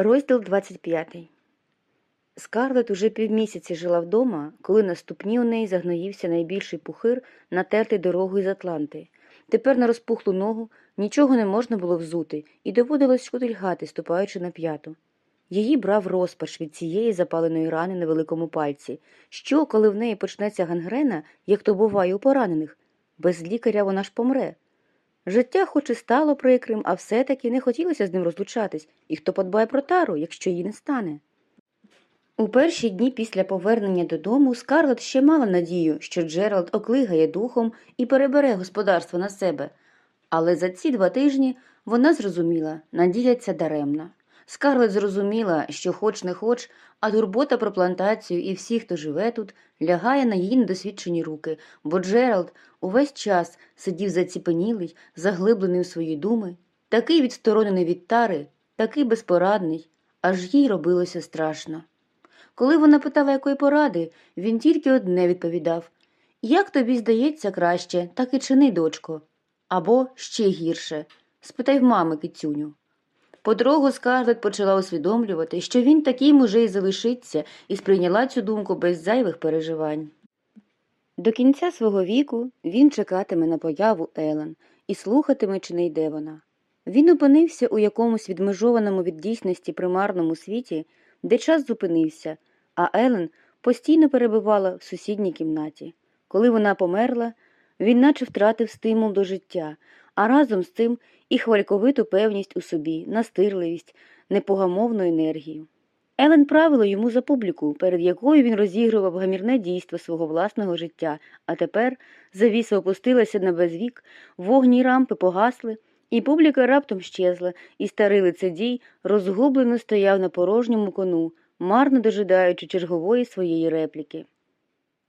Розділ 25 Скарлет уже півмісяці жила вдома, коли на ступні у неї загноївся найбільший пухир, натертий дорогою з Атланти. Тепер на розпухлу ногу нічого не можна було взути, і доводилось шкутильгати, ступаючи на п'яту. Її брав розпач від цієї запаленої рани на великому пальці. Що, коли в неї почнеться гангрена, як то буває у поранених? Без лікаря вона ж помре. Життя хоч і стало прикрим, а все-таки не хотілося з ним розлучатись, і хто подбає про тару, якщо її не стане. У перші дні після повернення додому Скарлет ще мала надію, що Джеральд оклигає духом і перебере господарство на себе. Але за ці два тижні вона зрозуміла, надіяться даремно. Скарлет зрозуміла, що хоч не хоч, а турбота про плантацію і всіх, хто живе тут, лягає на її недосвідчені руки, бо Джеральд увесь час сидів заціпенілий, заглиблений у свої думи, такий відсторонений від тари, такий безпорадний, аж їй робилося страшно. Коли вона питала якої поради, він тільки одне відповідав Як тобі здається краще, так і чини, дочко. Або ще гірше спитай в мами кицюню. Потроху Скарлет почала усвідомлювати, що він таким уже й залишиться, і сприйняла цю думку без зайвих переживань. До кінця свого віку він чекатиме на появу Елен і слухатиме, чи не йде вона. Він опинився у якомусь відмежованому від дійсності примарному світі, де час зупинився, а Елен постійно перебувала в сусідній кімнаті. Коли вона померла, він наче втратив стимул до життя, а разом з цим і хвальковиту певність у собі, настирливість, непогамовну енергію. Елен правила йому за публіку, перед якою він розігрував гамірне дійство свого власного життя, а тепер завіса опустилася на безвік, вогні рампи погасли, і публіка раптом щезла, і старий лицедій розгублено стояв на порожньому кону, марно дожидаючи чергової своєї репліки.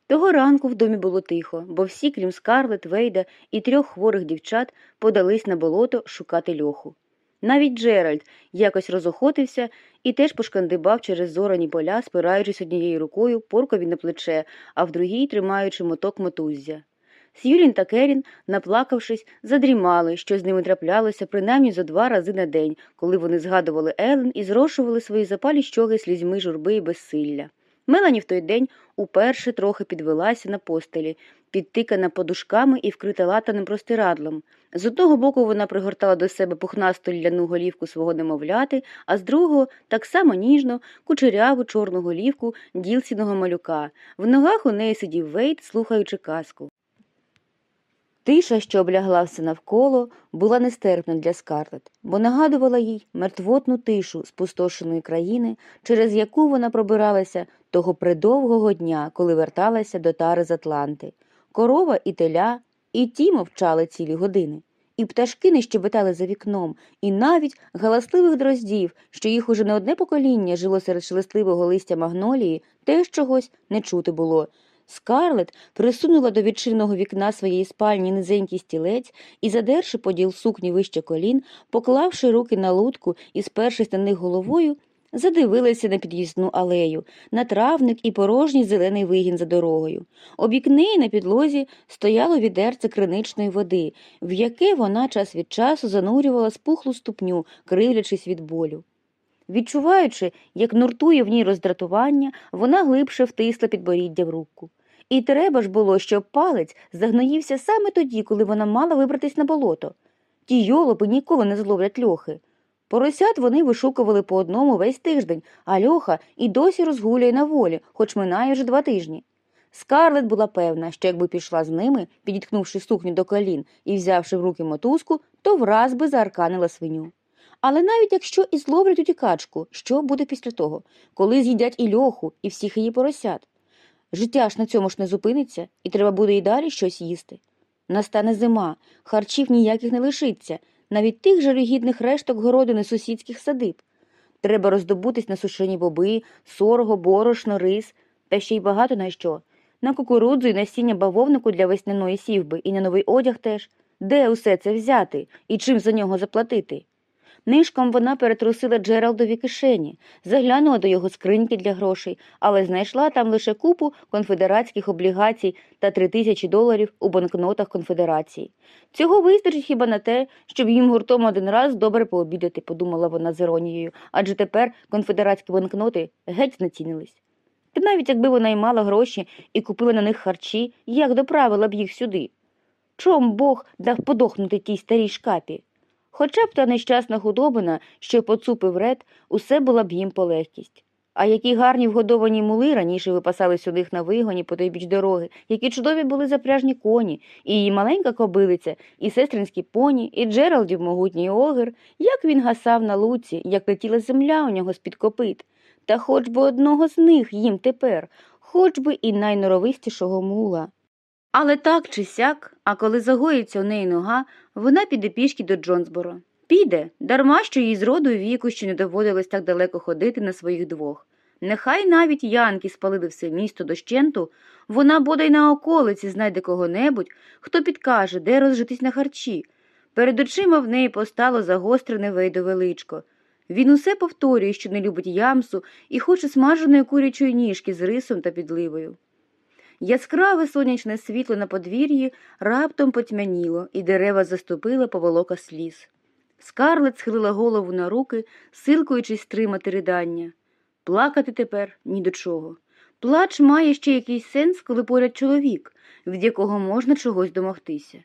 Того ранку в домі було тихо, бо всі, крім Скарлет, Вейда і трьох хворих дівчат, подались на болото шукати льоху. Навіть Джеральд якось розохотився і теж пошкандибав через зорані поля, спираючись однією рукою поркові на плече, а в другій тримаючи моток мотуззя. С'юлін та Керін, наплакавшись, задрімали, що з ними траплялося принаймні зо два рази на день, коли вони згадували Елен і зрошували свої запалі щоги слізьми журби і безсилля. Мелані в той день уперше трохи підвелася на постелі, підтикана подушками і вкрита латаним простирадлом. З одного боку вона пригортала до себе пухнасту ляну голівку свого немовляти, а з другого так само ніжно кучеряву чорну голівку ділсіного малюка. В ногах у неї сидів Вейт, слухаючи казку. Тиша, що облягла все навколо, була нестерпна для Скарлет, бо нагадувала їй мертвотну тишу спустошеної країни, через яку вона пробиралася того придовгого дня, коли верталася до тари з Атланти. Корова і теля, і ті мовчали цілі години. І пташки не щебетали за вікном, і навіть галасливих дроздів, що їх уже не одне покоління жило серед шелестливого листя магнолії, теж чогось не чути було. Скарлет присунула до відчиненого вікна своєї спальні низенький стілець і, задерши поділ сукні вище колін, поклавши руки на лутку і спершись на них головою, задивилася на під'їзну алею, на травник і порожній зелений вигін за дорогою. Обік неї на підлозі стояло відерце криничної води, в яке вона час від часу занурювала спухлу ступню, кривлячись від болю. Відчуваючи, як нуртує в ній роздратування, вона глибше втисла підборіддя в руку. І треба ж було, щоб палець загноївся саме тоді, коли вона мала вибратись на болото. Ті йолопи ніколи не зловлять льохи. Поросят вони вишукували по одному весь тиждень, а льоха і досі розгуляє на волі, хоч минає вже два тижні. Скарлет була певна, що якби пішла з ними, підіткнувши сукню до колін і взявши в руки мотузку, то враз би заарканила свиню. Але навіть якщо і зловлять утікачку, що буде після того, коли з'їдять і льоху, і всіх її поросят? Життя ж на цьому ж не зупиниться, і треба буде і далі щось їсти. Настане зима, харчів ніяких не лишиться, навіть тих жалюгідних решток городини сусідських садиб. Треба роздобутись на сушені боби, сорго, борошно, рис, та ще й багато на що. На кукурудзу і насіння бавовнику для весняної сівби, і на новий одяг теж. Де усе це взяти і чим за нього заплатити? Нишком вона перетрусила Джералдові кишені, заглянула до його скриньки для грошей, але знайшла там лише купу конфедератських облігацій та три тисячі доларів у банкнотах конфедерації. Цього вистачить хіба на те, щоб їм гуртом один раз добре пообідати, подумала вона з іронією, адже тепер конфедератські банкноти геть знецінились. Та навіть якби вона й мала гроші і купила на них харчі, як доправила б їх сюди? Чом Бог дав подохнути тій старій шкапі? Хоча б та нещасна худобина, що поцупив ред, усе була б їм полегкість. А які гарні вгодовані мули раніше випасались у них на вигоні по той біч дороги, які чудові були запряжні коні, і її маленька кобилиця, і сестринські поні, і Джералдів могутній огир, як він гасав на луці, як летіла земля у нього з-під копит. Та хоч би одного з них їм тепер, хоч би і найноровистішого мула. Але так чи сяк, а коли загоїться у неї нога, вона піде пішки до Джонсборо. Піде, дарма що їй з роду віку ще не доводилось так далеко ходити на своїх двох. Нехай навіть янки спалили все місто дощенту, вона бодай на околиці знайде кого-небудь, хто підкаже, де розжитись на харчі. Перед очима в неї постало загострене вейдове личко. Він усе повторює, що не любить ямсу і хоче смаженої курячої ніжки з рисом та підливою. Яскраве сонячне світло на подвір'ї раптом потьмяніло, і дерева заступила поволока сліз. Скарлет схилила голову на руки, силкуючись стримати ридання. Плакати тепер ні до чого. Плач має ще якийсь сенс, коли поряд чоловік, від якого можна чогось домогтися.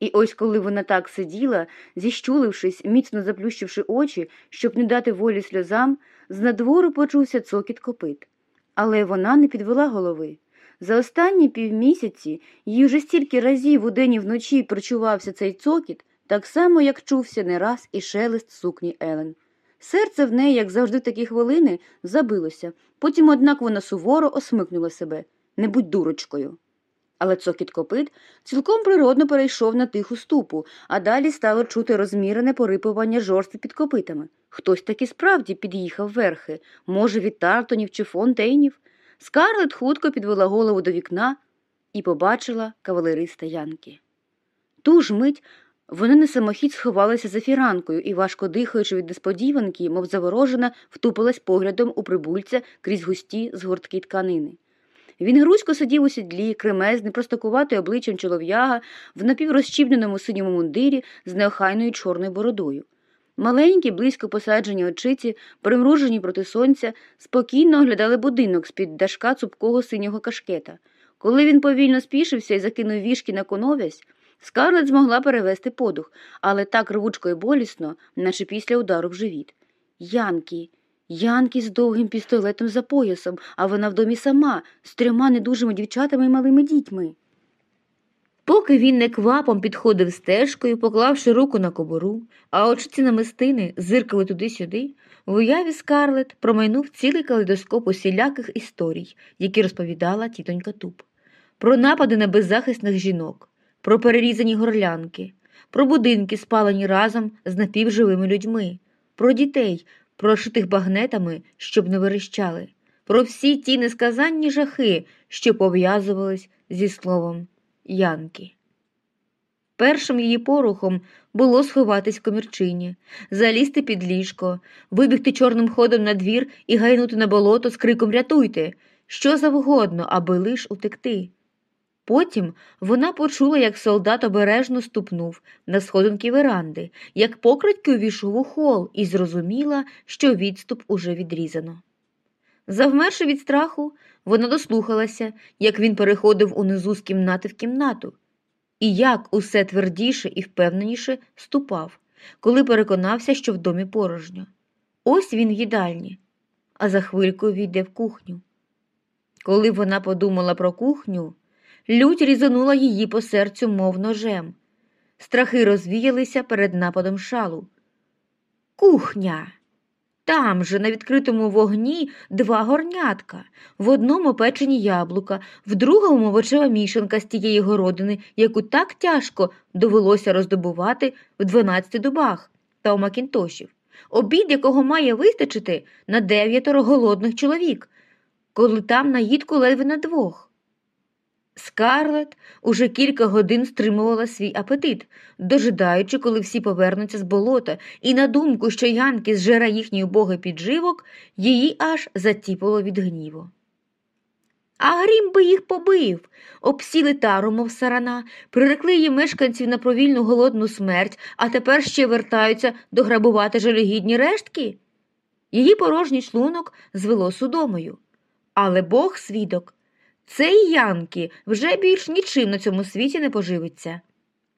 І ось коли вона так сиділа, зіщулившись, міцно заплющивши очі, щоб не дати волі сльозам, з надвору почувся цокіт копит. Але вона не підвела голови. За останні півмісяці їй вже стільки разів удень і вночі прочувався цей цокіт, так само, як чувся не раз і шелест сукні Елен. Серце в неї, як завжди такі хвилини, забилося, потім, однак, вона суворо осмикнула себе не будь дурочкою. Але цокіт копит цілком природно перейшов на тиху ступу, а далі стало чути розмірене порипування жорстви під копитами. Хтось таки справді під'їхав верхи, може, від Тартонів чи Фонтейнів. Скарлет хутко підвела голову до вікна і побачила кавалериста Янки. Ту ж мить вона на самохід сховалася за фіранкою і, важко дихаючи від несподіванки, мов заворожена, втупилась поглядом у прибульця крізь густі згортки тканини. Він грузько сидів у сідлі, кремезний, простокуватий обличчям чолов'яга, в напіврозчібненому синьому мундирі з неохайною чорною бородою. Маленькі, близько посаджені очиці, примружені проти сонця, спокійно оглядали будинок з-під дашка цупкого синього кашкета. Коли він повільно спішився і закинув вішки на коновязь, Скарлет змогла перевести подух, але так рвучко і болісно, наче після удару в живіт. Янкі, Янкі з довгим пістолетом за поясом, а вона в домі сама, з трьома недужими дівчатами і малими дітьми. Поки він неквапом підходив стежкою, поклавши руку на кобуру, а очиці намистини зиркали туди-сюди, в уяві Скарлет промайнув цілий калейдоскоп усіляких історій, які розповідала тітонька Туб. Про напади на беззахисних жінок, про перерізані горлянки, про будинки, спалені разом з напівживими людьми, про дітей, прошитих багнетами, щоб не верещали, про всі ті несказанні жахи, що пов'язувались зі словом Янки. Першим її порухом було сховатись в комірчині, залізти під ліжко, вибігти чорним ходом на двір і гайнути на болото з криком Рятуйте, що завгодно, аби лиш утекти. Потім вона почула, як солдат обережно ступнув на сходинки веранди, як покрадьки увійшов у хол, і зрозуміла, що відступ уже відрізано. Завмерши від страху, вона дослухалася, як він переходив унизу з кімнати в кімнату, і як усе твердіше і впевненіше ступав, коли переконався, що в домі порожньо. Ось він в їдальні, а за хвилькою війде в кухню. Коли вона подумала про кухню, лють різанула її по серцю, мов ножем. Страхи розвіялися перед нападом шалу. Кухня. Там же, на відкритому вогні, два горнятка, в одному печені яблука, в другому овочева мішанка з тієї городини, яку так тяжко довелося роздобувати в дванадцяти дубах та у Макінтошів, обід якого має вистачити на дев'ятеро голодних чоловік, коли там наїдку ледве на двох. Скарлет уже кілька годин стримувала свій апетит, дожидаючи, коли всі повернуться з болота, і на думку, що Янки зжера їхній убогий підживок, її аж затіпало від гніву. А грім би їх побив, обсіли тару, мов сарана, прирекли її мешканців на провільну голодну смерть, а тепер ще вертаються дограбувати жалюгідні рештки. Її порожній шлунок звело судомою. Але Бог свідок, цей Янки вже більш нічим на цьому світі не поживиться.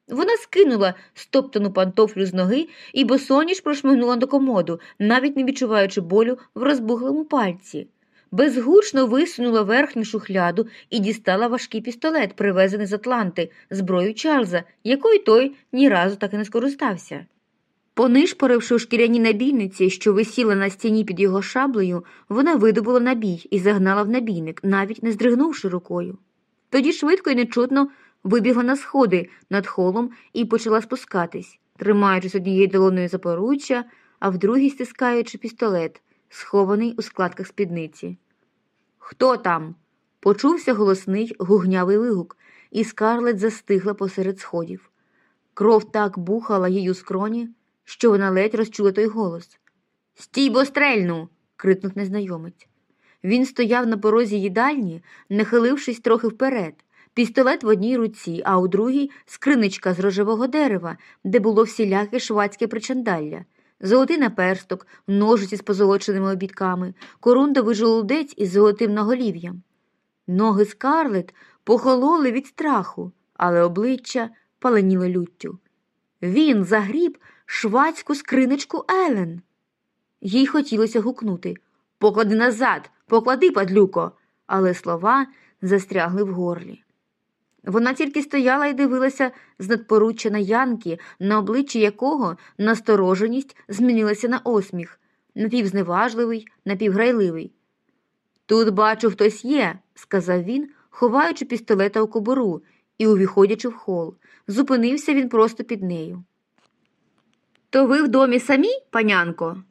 Вона скинула стоптану пантофлю з ноги і босоніж прошмигнула до комоду, навіть не відчуваючи болю в розбухлому пальці. Безгучно висунула верхню шухляду і дістала важкий пістолет, привезений з Атланти, зброю Чарльза, якою той ні разу так і не скористався. Понишпоривши у шкіряній набійниці, що висіла на стіні під його шаблею, вона видобула набій і загнала в набійник, навіть не здригнувши рукою. Тоді швидко і нечутно вибігла на сходи над холом і почала спускатись, тримаючись однією долоною за а в другій стискаючи пістолет, схований у складках спідниці. Хто там? Почувся голосний гугнявий вигук, і скарлет застигла посеред сходів. Кров так бухала їй у скроні, що вона ледь розчула той голос. Стій, бо стрельну. крикнув незнайомець. Він стояв на порозі їдальні, нахилившись трохи вперед, пістолет в одній руці, а у другій скриничка з рожевого дерева, де було всіляке швадське причандалля, золотий наперсток, ножиці з позолоченими обідками, корундовий желудець із золотим наголів'ям. Ноги скарлет похололи від страху, але обличчя паленіло люттю. Він загріб швадську скриничку Елен. Їй хотілося гукнути Поклади назад, поклади, падлюко, але слова застрягли в горлі. Вона тільки стояла і дивилася з надпоруччя на Янки, на обличчі якого настороженість змінилася на осміх, напівзневажливий, напівграйливий. Тут, бачу, хтось є, сказав він, ховаючи пістолета у кобуру і увіходячи в хол. Зупинився він просто під нею. То ви в домі самі, панянко?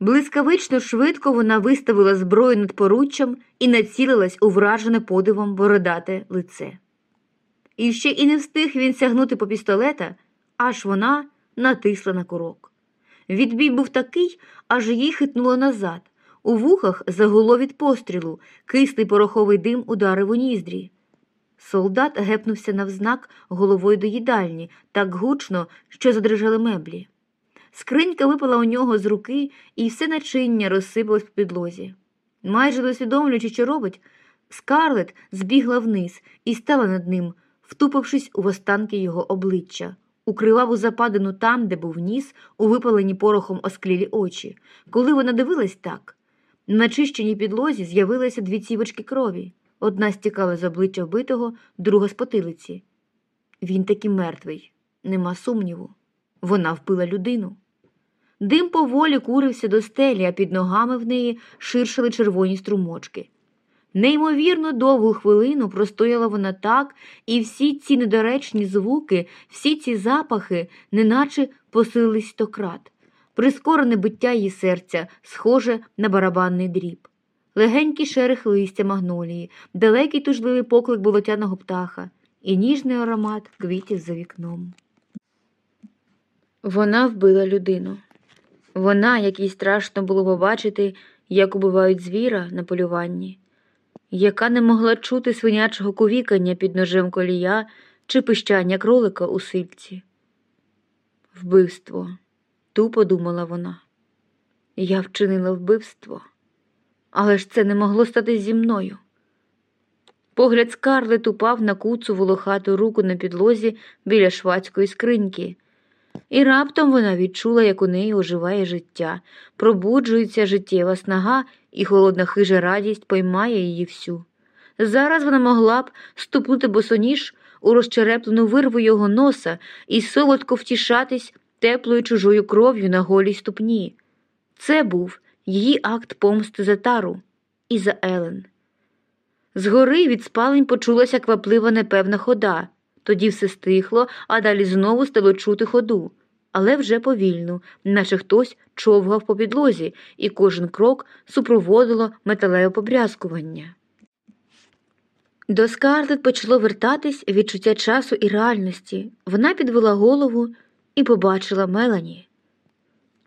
Блискавично швидко вона виставила зброю над поруччям і націлилась у вражене подивом бородате лице. І ще і не встиг він сягнути по пістолета, аж вона натисла на курок. Відбій був такий, аж її хитнуло назад. У вухах загуло від пострілу, кислий пороховий дим ударив у ніздрі. Солдат гепнувся навзнак головою до їдальні так гучно, що задрижали меблі. Скринька випала у нього з руки, і все начиння розсипалось по підлозі. Майже не усвідомлюючи, що робить, скарлет збігла вниз і стала над ним, втупившись у останки його обличчя, у криваву западину там, де був ніс, у випалені порохом осклілі очі. Коли вона дивилась так, на чищеній підлозі з'явилися дві цівочки крові. Одна стікала з обличчя вбитого, друга з потилиці. Він таки мертвий, нема сумніву. Вона вбила людину. Дим поволі курився до стелі, а під ногами в неї ширшили червоні струмочки. Неймовірно довгу хвилину простояла вона так, і всі ці недоречні звуки, всі ці запахи, неначе посилились стократ. Прискорене биття її серця, схоже на барабанний дріб. Легенький шерех листя магнолії, далекий тужливий поклик болотяного птаха і ніжний аромат квітів за вікном. Вона вбила людину. Вона, якій страшно було побачити, як убивають звіра на полюванні, яка не могла чути свинячого кувікання під ножем колія чи пищання кролика у сильці. Вбивство, тупо думала вона. Я вчинила вбивство, але ж це не могло стати зі мною. Погляд скарлет упав на куцу волохату руку на підлозі біля швадської скриньки. І раптом вона відчула, як у неї оживає життя, пробуджується життєва снага, і холодна хижа радість поймає її всю. Зараз вона могла б ступнути босоніж у розчереплену вирву його носа і солодко втішатись теплою чужою кров'ю на голій ступні. Це був її акт помсти за тару і за Елен. Згори від спалень почулася кваплива непевна хода. Тоді все стихло, а далі знову стало чути ходу, але вже повільно, наче хтось човгав по підлозі, і кожен крок супроводило металеве побрязкування. До Скарлет почало вертатись відчуття часу і реальності. Вона підвела голову і побачила Мелані.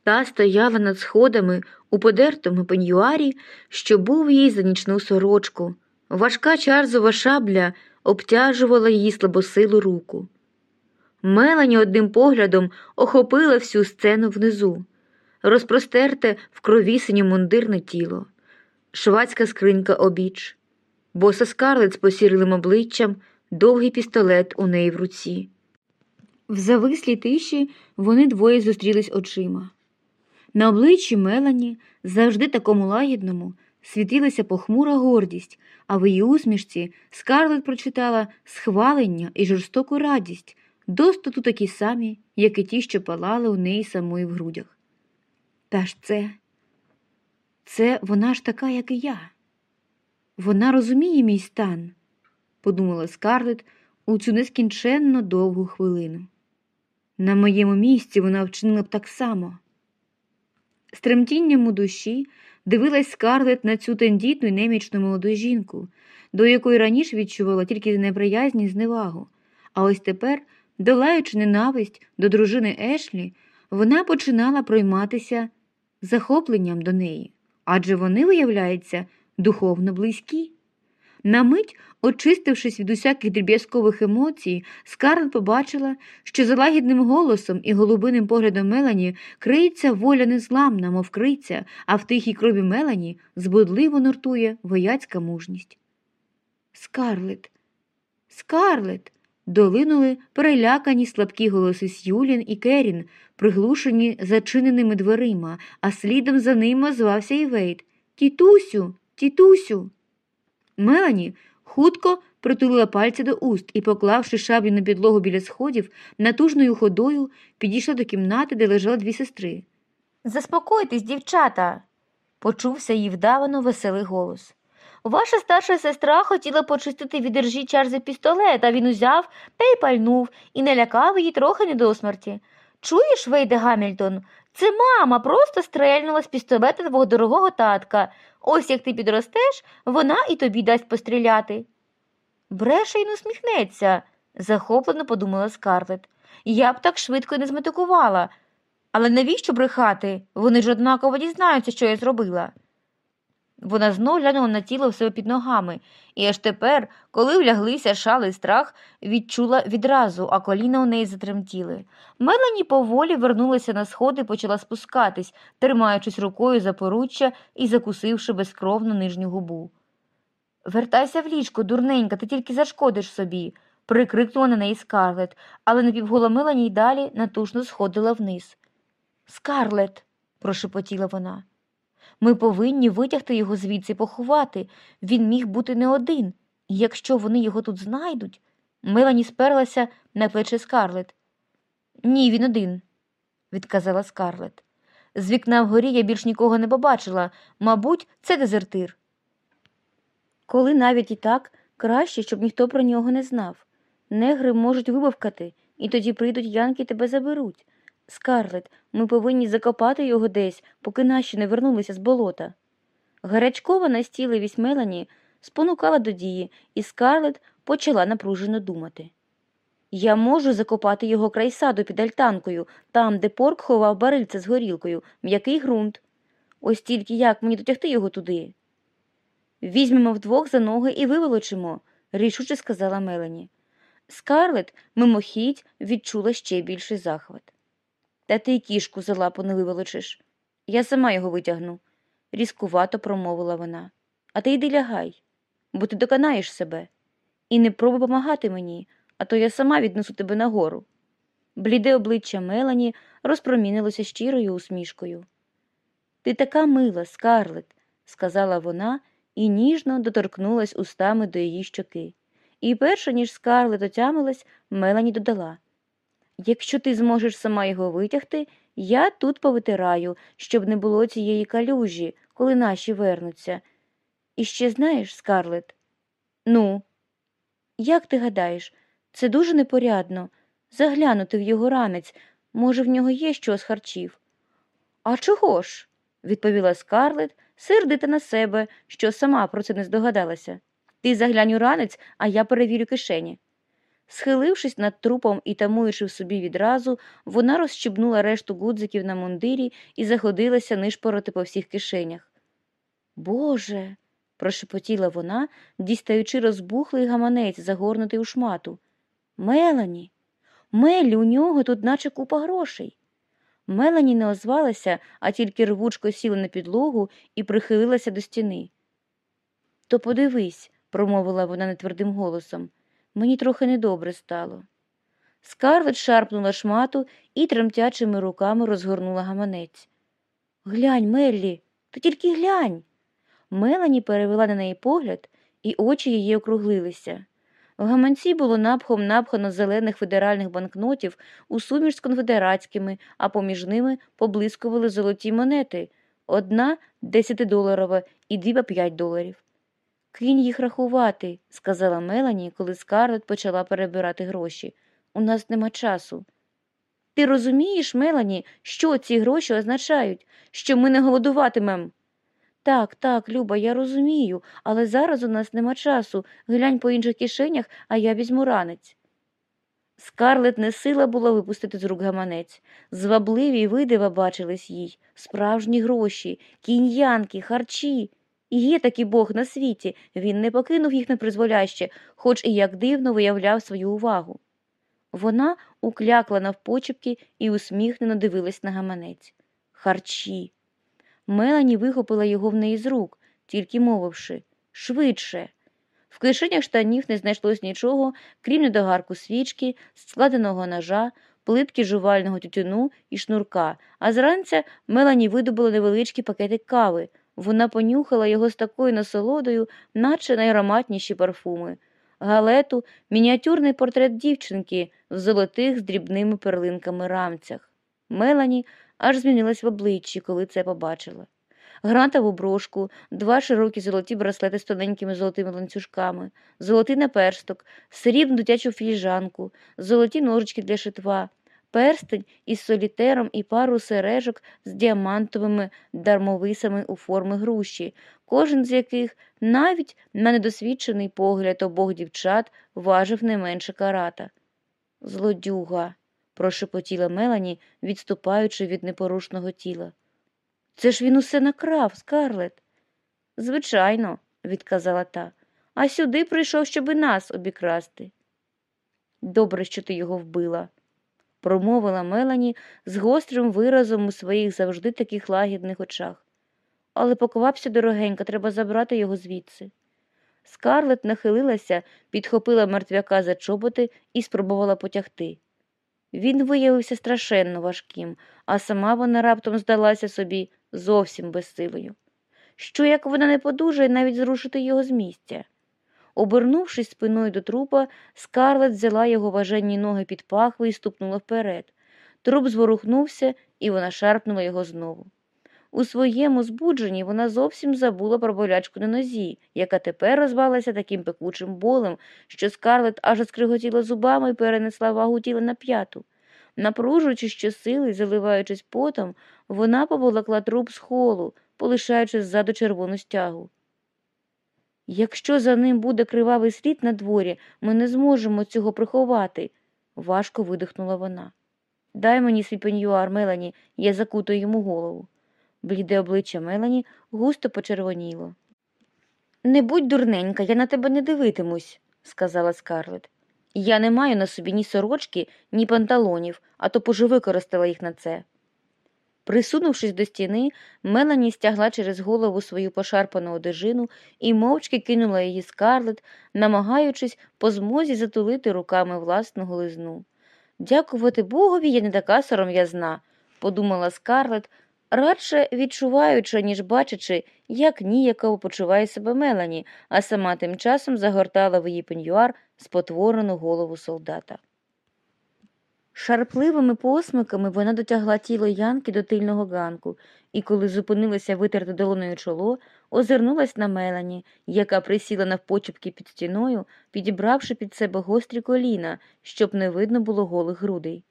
Та стояла над сходами у подертому пеньюарі, що був їй за нічну сорочку. Важка чарзова шабля обтяжувала її слабосилу руку. Мелані одним поглядом охопила всю сцену внизу, розпростерте в крові синьомундирне тіло, швацька скринька обіч, боса скарлет з посірилим обличчям, довгий пістолет у неї в руці. В завислій тиші вони двоє зустрілись очима. На обличчі Мелані, завжди такому лагідному, світилася похмура гордість, а в її усмішці Скарлет прочитала схвалення і жорстоку радість, достату такі самі, як і ті, що палали у неї самої в грудях. Та ж це, це вона ж така, як і я. Вона розуміє мій стан, подумала Скарлет у цю нескінченно довгу хвилину. На моєму місці вона вчинила б так само. З тремтінням у душі дивилась Скарлет на цю тендітну й немічну молоду жінку, до якої раніше відчувала тільки неприязнь і зневагу, а ось тепер, долаючи ненависть до дружини Ешлі, вона починала пройматися захопленням до неї, адже вони, виявляється, духовно близькі. На мить, очистившись від усяких дріб'язкових емоцій, Скарлет побачила, що за лагідним голосом і голубиним поглядом Мелані криється воля незламна, мов криця, а в тихій крові Мелані збудливо нуртує вояцька мужність. Скарлет, Скарлет. долинули перелякані слабкі голоси Сюлін і Керін, приглушені зачиненими дверима, а слідом за ними звався і Вейт. Тітусю, тітусю. Мелані хутко притулила пальці до уст і, поклавши шаблю на підлогу біля сходів, натужною ходою підійшла до кімнати, де лежали дві сестри. Заспокойтесь, дівчата, почувся її вдавано веселий голос. Ваша старша сестра хотіла почистити від держі чарзи пістолет, а він узяв та й пальнув і налякав її трохи не до смерті. Чуєш, Вейде Гамільтон? Це мама просто стрельнула з пістолета твого дорогого татка. Ось як ти підростеш, вона і тобі дасть постріляти. Бреше й не усміхнеться, захоплено подумала Скарлет. Я б так швидко не зметикувала. Але навіщо брехати? Вони ж однаково дізнаються, що я зробила. Вона знов глянула на тіло в себе під ногами, і аж тепер, коли вляглися шали і страх, відчула відразу, а коліна у неї затремтіли. Мелані поволі вернулася на сходи і почала спускатись, тримаючись рукою за поруччя і закусивши безкровну нижню губу. Вертайся в ліжко, дурненька, ти тільки зашкодиш собі, прикрикнула на неї Скарлет, але напівгола Мелані й далі натужно сходила вниз. Скарлет, прошепотіла вона. Ми повинні витягти його звідси поховати. Він міг бути не один, і якщо вони його тут знайдуть. Мелані сперлася на плече Скарлет. Ні, він один, відказала Скарлет. З вікна вгорі я більш нікого не побачила. Мабуть, це дезертир. Коли навіть і так, краще, щоб ніхто про нього не знав. Негри можуть вибавкати, і тоді прийдуть янки і тебе заберуть. Скарлет, ми повинні закопати його десь, поки наші не вернулися з болота. Гарячкова настійливість Мелані спонукала до дії, і Скарлет почала напружено думати. Я можу закопати його край саду під альтанкою, там, де порк ховав барильце з горілкою, м'який ґрунт. Ось тільки як мені дотягти його туди. Візьмемо вдвох за ноги і виволочимо, рішуче сказала Мелані. Скарлет мимохідь відчула ще більший захват. Та ти й кішку за лапу не виволочиш. Я сама його витягну, різкувато промовила вона. А ти йди лягай, бо ти доконаєш себе. І не пробуй помагати мені, а то я сама віднесу тебе нагору. Бліде обличчя Мелані розпромінилося щирою усмішкою. Ти така мила, Скарлет, сказала вона і ніжно доторкнулась устами до її щоки. І перше, ніж Скарлет отямилась, Мелані додала Якщо ти зможеш сама його витягти, я тут повитираю, щоб не було цієї калюжі, коли наші вернуться. І ще знаєш, Скарлет? Ну, як ти гадаєш, це дуже непорядно заглянути в його ранець, може, в нього є що з харчів. А чого ж? відповіла Скарлет, сердита на себе, що сама про це не здогадалася. Ти заглянь у ранець, а я перевірю кишені. Схилившись над трупом і тамуючи в собі відразу, вона розщебнула решту гудзиків на мундирі і заходилася нишпороти по всіх кишенях. Боже. прошепотіла вона, дістаючи розбухлий гаманець, загорнутий у шмату. Мелані, Мелі, у нього тут наче купа грошей. Мелані не озвалася, а тільки рвучко сіла на підлогу і прихилилася до стіни. То подивись, промовила вона нетвердим голосом. Мені трохи недобре стало. Скарлет шарпнула шмату і тремтячими руками розгорнула гаманець. Глянь, Меллі, ти тільки глянь. Мелані перевела на неї погляд, і очі її округлилися. В гаманці було напхом напхано зелених федеральних банкнотів у суміш з конфедератськими, а поміж ними поблискували золоті монети одна десятидоларова і дві по п'ять доларів. Кинь їх рахувати, сказала Мелані, коли Скарлет почала перебирати гроші. У нас нема часу. Ти розумієш, Мелані, що ці гроші означають, що ми не голодуватимем? Так, так, Люба, я розумію, але зараз у нас нема часу. Глянь по інших кишенях, а я візьму ранець. Скарлет не сила була випустити з рук гаманець. Звабливі видива бачились їй справжні гроші, кіньянки, харчі. Є такий Бог на світі, він не покинув їх непризволяще, хоч і як дивно виявляв свою увагу. Вона уклякла навпочепки і усміхнено дивилась на гаманець. Харчі. Мелані вихопила його в неї з рук, тільки мовивши швидше. В кишенях штанів не знайшлось нічого, крім недогарку свічки, складеного ножа, плитки жувального тютюну і шнурка, а зранця Мелані видобула невеличкий пакетик кави. Вона понюхала його з такою насолодою, наче найароматніші парфуми. Галету, мініатюрний портрет дівчинки в золотих з дрібними перлинками рамцях. Мелані аж змінилась в обличчі, коли це побачила. Гранатову брошку, два широкі золоті браслети з тоненькими золотими ланцюжками, золотий наперсток, срібну дитячу філіжанку, золоті ножички для шитва, перстень із солітером і пару сережок з діамантовими дармовисами у форми груші, кожен з яких навіть на недосвідчений погляд обох дівчат важив не менше карата. Злодюга, прошепотіла Мелані, відступаючи від непорушного тіла. Це ж він усе накрав, скарлет. Звичайно, відказала та, а сюди прийшов, щоби нас обікрасти. Добре, що ти його вбила, промовила Мелані з гострим виразом у своїх завжди таких лагідних очах. Але поквапся, дорогенька, треба забрати його звідси. Скарлет нахилилася, підхопила мертвяка за чоботи і спробувала потягти. Він виявився страшенно важким, а сама вона раптом здалася собі зовсім безсилою. Що як вона не подужає навіть зрушити його з місця? Обернувшись спиною до трупа, скарлет взяла його важенні ноги під пахви і ступнула вперед. Труп зворухнувся, і вона шарпнула його знову. У своєму збудженні вона зовсім забула про болячку на нозі, яка тепер розвалася таким пекучим болем, що скарлет аж скриготіла зубами і перенесла вагу тіла на п'яту. Напружуючи щосили, заливаючись потом, вона поволокла труп з холу, полишаючи ззаду червону стягу. Якщо за ним буде кривавий слід на дворі, ми не зможемо цього приховати, важко видихнула вона. Дай мені свій пеньюар, Мелані, я закутую йому голову. Бліде обличчя Мелані густо почервоніло. Не будь дурненька, я на тебе не дивитимусь, сказала Скарлет. Я не маю на собі ні сорочки, ні панталонів, а то поже використала їх на це. Присунувшись до стіни, Мелані стягла через голову свою пошарпану одежину і мовчки кинула її скарлет, намагаючись по змозі затулити руками власну голизну. Дякувати Богові, я не така сором'язна, подумала скарлет, радше відчуваючи, ніж бачачи, як ніяково почуває себе Мелані, а сама тим часом загортала в її пеньюар спотворену голову солдата. Шарпливими посмиками вона дотягла тіло Янки до тильного ганку, і, коли зупинилася витерти долоною чоло, озирнулась на Мелані, яка присіла навпочепки під стіною, підібравши під себе гострі коліна, щоб не видно було голих грудей.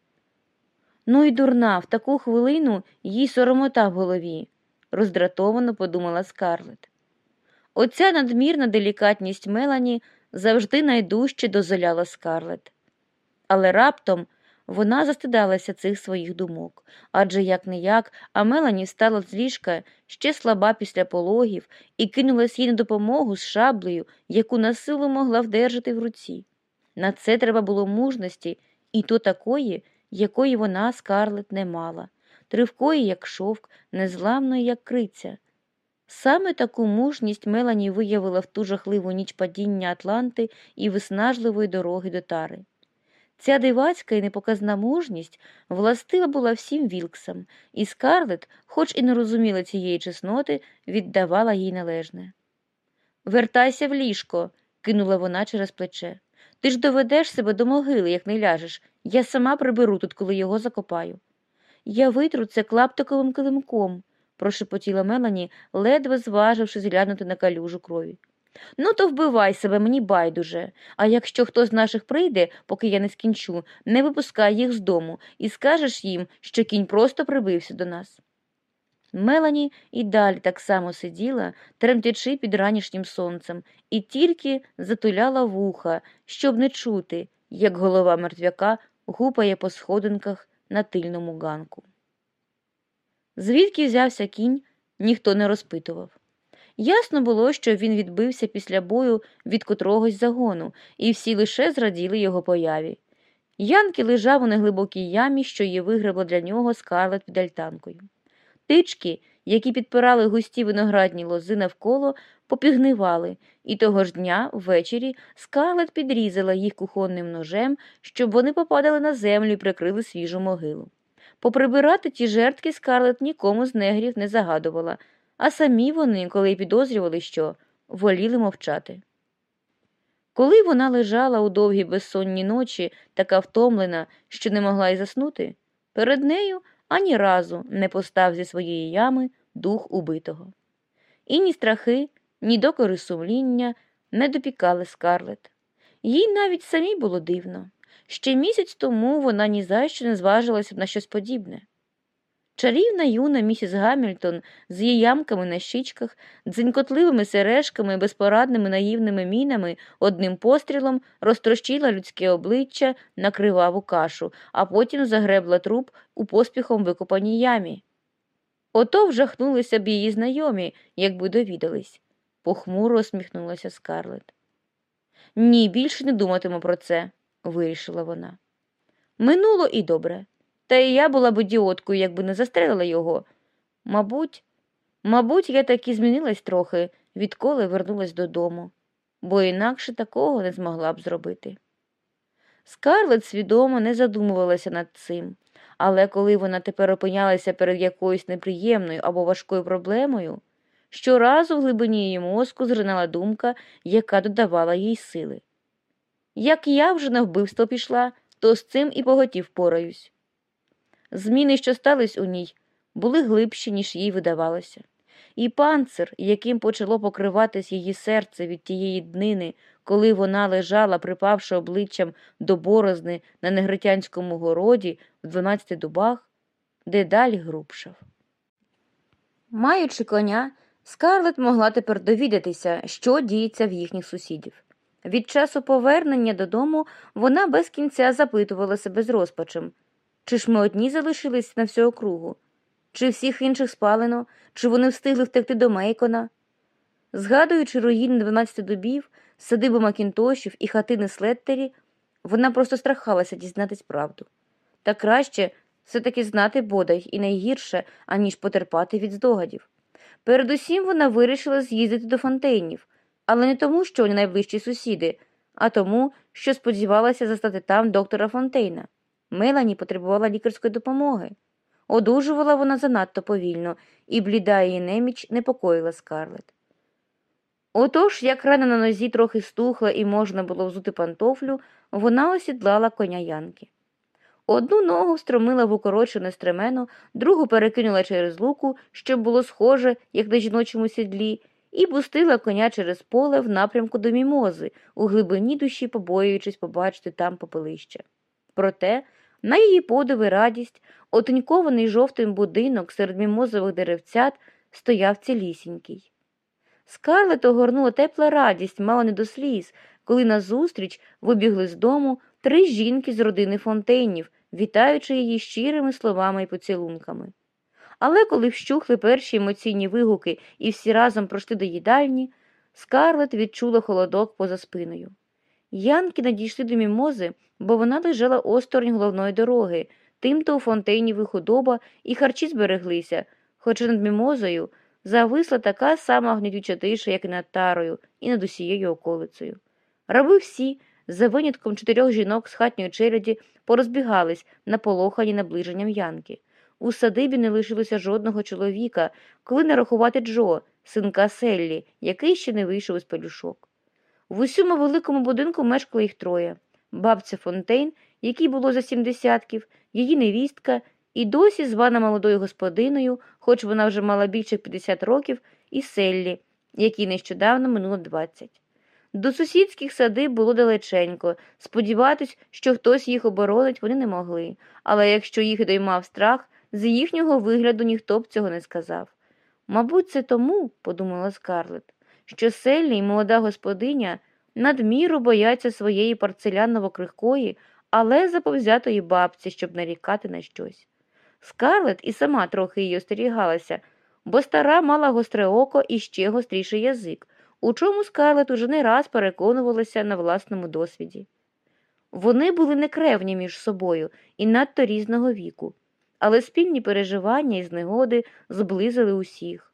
Ну і дурна, в таку хвилину їй соромота в голові, роздратовано подумала Скарлет. Оця надмірна делікатність Мелані завжди найдужче дозоляла Скарлет. Але раптом вона застидалася цих своїх думок, адже як не як, а Мелані встала з ліжка ще слаба після пологів і кинулась їй на допомогу з шаблею, яку на силу могла вдержати в руці. На це треба було мужності, і то такої, якої вона, Скарлет, не мала, тривкої, як шовк, незламної, як криця. Саме таку мужність Мелані виявила в ту жахливу ніч падіння Атланти і виснажливої дороги до тари. Ця дивацька і непоказна мужність властива була всім вілксам, і Скарлет, хоч і не розуміла цієї чесноти, віддавала їй належне. Вертайся в ліжко, кинула вона через плече. Ти ж доведеш себе до могили, як не ляжеш. Я сама приберу тут, коли його закопаю. Я витру це клаптиковим килимком, прошепотіла Мелані, ледве зваживши зглянути на калюжу крові. Ну, то вбивай себе, мені байдуже. А якщо хтось з наших прийде, поки я не скінчу, не випускай їх з дому і скажеш їм, що кінь просто прибився до нас. Мелані і далі так само сиділа, тремтячи під ранішнім сонцем, і тільки затуляла вуха, щоб не чути, як голова мертвяка гупає по сходинках на тильному ганку. Звідки взявся кінь, ніхто не розпитував. Ясно було, що він відбився після бою від котрогось загону, і всі лише зраділи його появі. Янки лежав у неглибокій ямі, що її вигребла для нього скарлет під альтанкою. Тички, які підпирали густі виноградні лози навколо, попігнивали, і того ж дня ввечері скарлет підрізала їх кухонним ножем, щоб вони попадали на землю і прикрили свіжу могилу. Поприбирати ті жертки скарлет нікому з негрів не загадувала, а самі вони, коли й підозрювали, що воліли мовчати. Коли вона лежала у довгій безсонні ночі, така втомлена, що не могла й заснути, перед нею ані разу не постав зі своєї ями дух убитого. І ні страхи, ні докори сумління не допікали скарлет. Їй навіть самій було дивно. Ще місяць тому вона ні за що не зважилася б на щось подібне. Чарівна юна місіс Гамільтон з її ямками на щічках, дзенькотливими сережками і безпорадними наївними мінами одним пострілом розтрощила людське обличчя на криваву кашу, а потім загребла труп у поспіхом викопаній ямі. Ото вжахнулися б її знайомі, якби довідались, похмуро усміхнулася Скарлет. Ні, більше не думатиму про це, вирішила вона. Минуло і добре. Та і я була б ідіоткою, якби не застрелила його. Мабуть, мабуть, я таки змінилась трохи, відколи вернулась додому, бо інакше такого не змогла б зробити. Скарлет свідомо не задумувалася над цим, але коли вона тепер опинялася перед якоюсь неприємною або важкою проблемою, щоразу в глибині її мозку зринала думка, яка додавала їй сили. Як я вже на вбивство пішла, то з цим і поготів пораюсь. Зміни, що стались у ній, були глибші, ніж їй видавалося, і панцир, яким почало покриватись її серце від тієї днини, коли вона лежала, припавши обличчям до борозни на негритянському городі в дванадцяти дубах, дедалі грубшав. Маючи коня, Скарлет могла тепер довідатися, що діється в їхніх сусідів. Від часу повернення додому вона без кінця запитувала себе з розпачем. Чи ж ми одні залишились на всю округу? Чи всіх інших спалено, чи вони встигли втекти до Мейкона? Згадуючи руїни 12 дубів, садибу Макінтошів і хатини Слеттері, вона просто страхалася дізнатись правду. Та краще все-таки знати бодай і найгірше, аніж потерпати від здогадів. Передусім вона вирішила з'їздити до фонтейнів, але не тому, що вони найближчі сусіди, а тому, що сподівалася застати там доктора Фонтейна. Мелані потребувала лікарської допомоги. Одужувала вона занадто повільно, і бліда її неміч непокоїла скарлет. Отож, як рана на нозі трохи стухла і можна було взути пантофлю, вона осідлала коня Янки. Одну ногу стромила в укорочене стремено, другу перекинула через луку, щоб було схоже, як на жіночому сідлі, і пустила коня через поле в напрямку до мімози, у глибині душі побоюючись побачити там попелище. Проте на її подив і радість, отенькований жовтим будинок серед мімозових деревцят стояв цілісінький. Скарлет огорнула тепла радість, мало не до сліз, коли назустріч вибігли з дому три жінки з родини фонтейнів, вітаючи її щирими словами і поцілунками. Але коли вщухли перші емоційні вигуки і всі разом пройшли до їдальні, Скарлет відчула холодок поза спиною. Янки надійшли до мімози, бо вона лежала осторонь головної дороги, тимто у фонтейні худоба і харчі збереглися, хоча над мімозою зависла така сама гнітюча тиша, як і над тарою, і над усією околицею. Раби всі, за винятком чотирьох жінок з хатньої челяді, порозбігались, наполохані наближенням Янки. У садибі не лишилося жодного чоловіка, коли не рахувати Джо, синка Селлі, який ще не вийшов із пелюшок. В усьому великому будинку мешкало їх троє бабця Фонтейн, якій було за сімдесятків, її невістка, і досі звана молодою господиною, хоч вона вже мала більше 50 років, і Селлі, якій нещодавно минуло 20. До сусідських садиб було далеченько, сподіватись, що хтось їх оборонить, вони не могли, але якщо їх доймав страх, з їхнього вигляду ніхто б цього не сказав. Мабуть, це тому, подумала Скарлет, що Селлі й молода господиня надміру бояться своєї парцеляново крихкої, але заповзятої бабці, щоб нарікати на щось. Скарлет і сама трохи її остерігалася, бо стара мала гостре око і ще гостріший язик, у чому Скарлет уже не раз переконувалася на власному досвіді. Вони були некревні між собою і надто різного віку, але спільні переживання і знегоди зблизили усіх.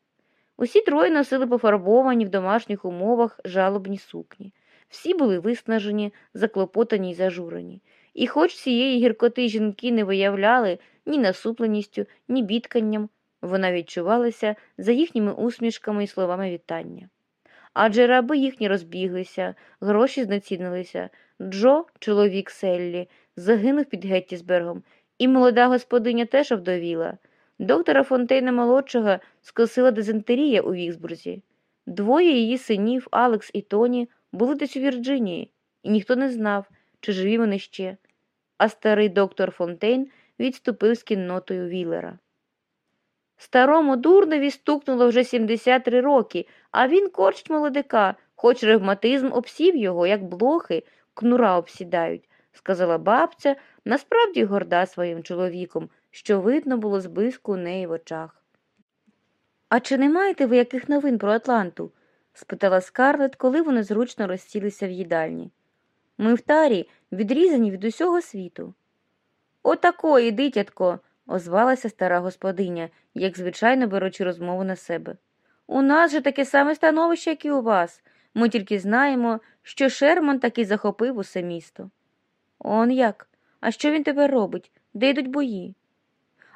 Усі троє носили пофарбовані в домашніх умовах жалобні сукні. Всі були виснажені, заклопотані й зажурені. І хоч цієї гіркоти жінки не виявляли ні насупленістю, ні бідканням, вона відчувалася за їхніми усмішками і словами вітання. Адже раби їхні розбіглися, гроші знецінилися. Джо, чоловік Селлі, загинув під Геттісбергом, і молода господиня теж овдовіла. Доктора Фонтейна молодшого скосила дизентерія у Віксбурзі. Двоє її синів, Алекс і Тоні, були десь у Вірджинії, і ніхто не знав, чи живі вони ще. А старий доктор Фонтейн відступив з кіннотою Віллера. Старому дурневі стукнуло вже 73 роки, а він корчить молодика, хоч ревматизм обсів його, як блохи, кнура обсідають, сказала бабця, насправді горда своїм чоловіком, що видно було зблизьку у неї в очах. А чи не маєте ви яких новин про Атланту? спитала Скарлет, коли вони зручно розсілися в їдальні. Ми в тарі, відрізані від усього світу. Отакої, дитятко, озвалася стара господиня, як звичайно беручи розмову на себе. У нас же таке саме становище, як і у вас. Ми тільки знаємо, що Шерман таки захопив усе місто. Он як? А що він тепер робить? Де йдуть бої?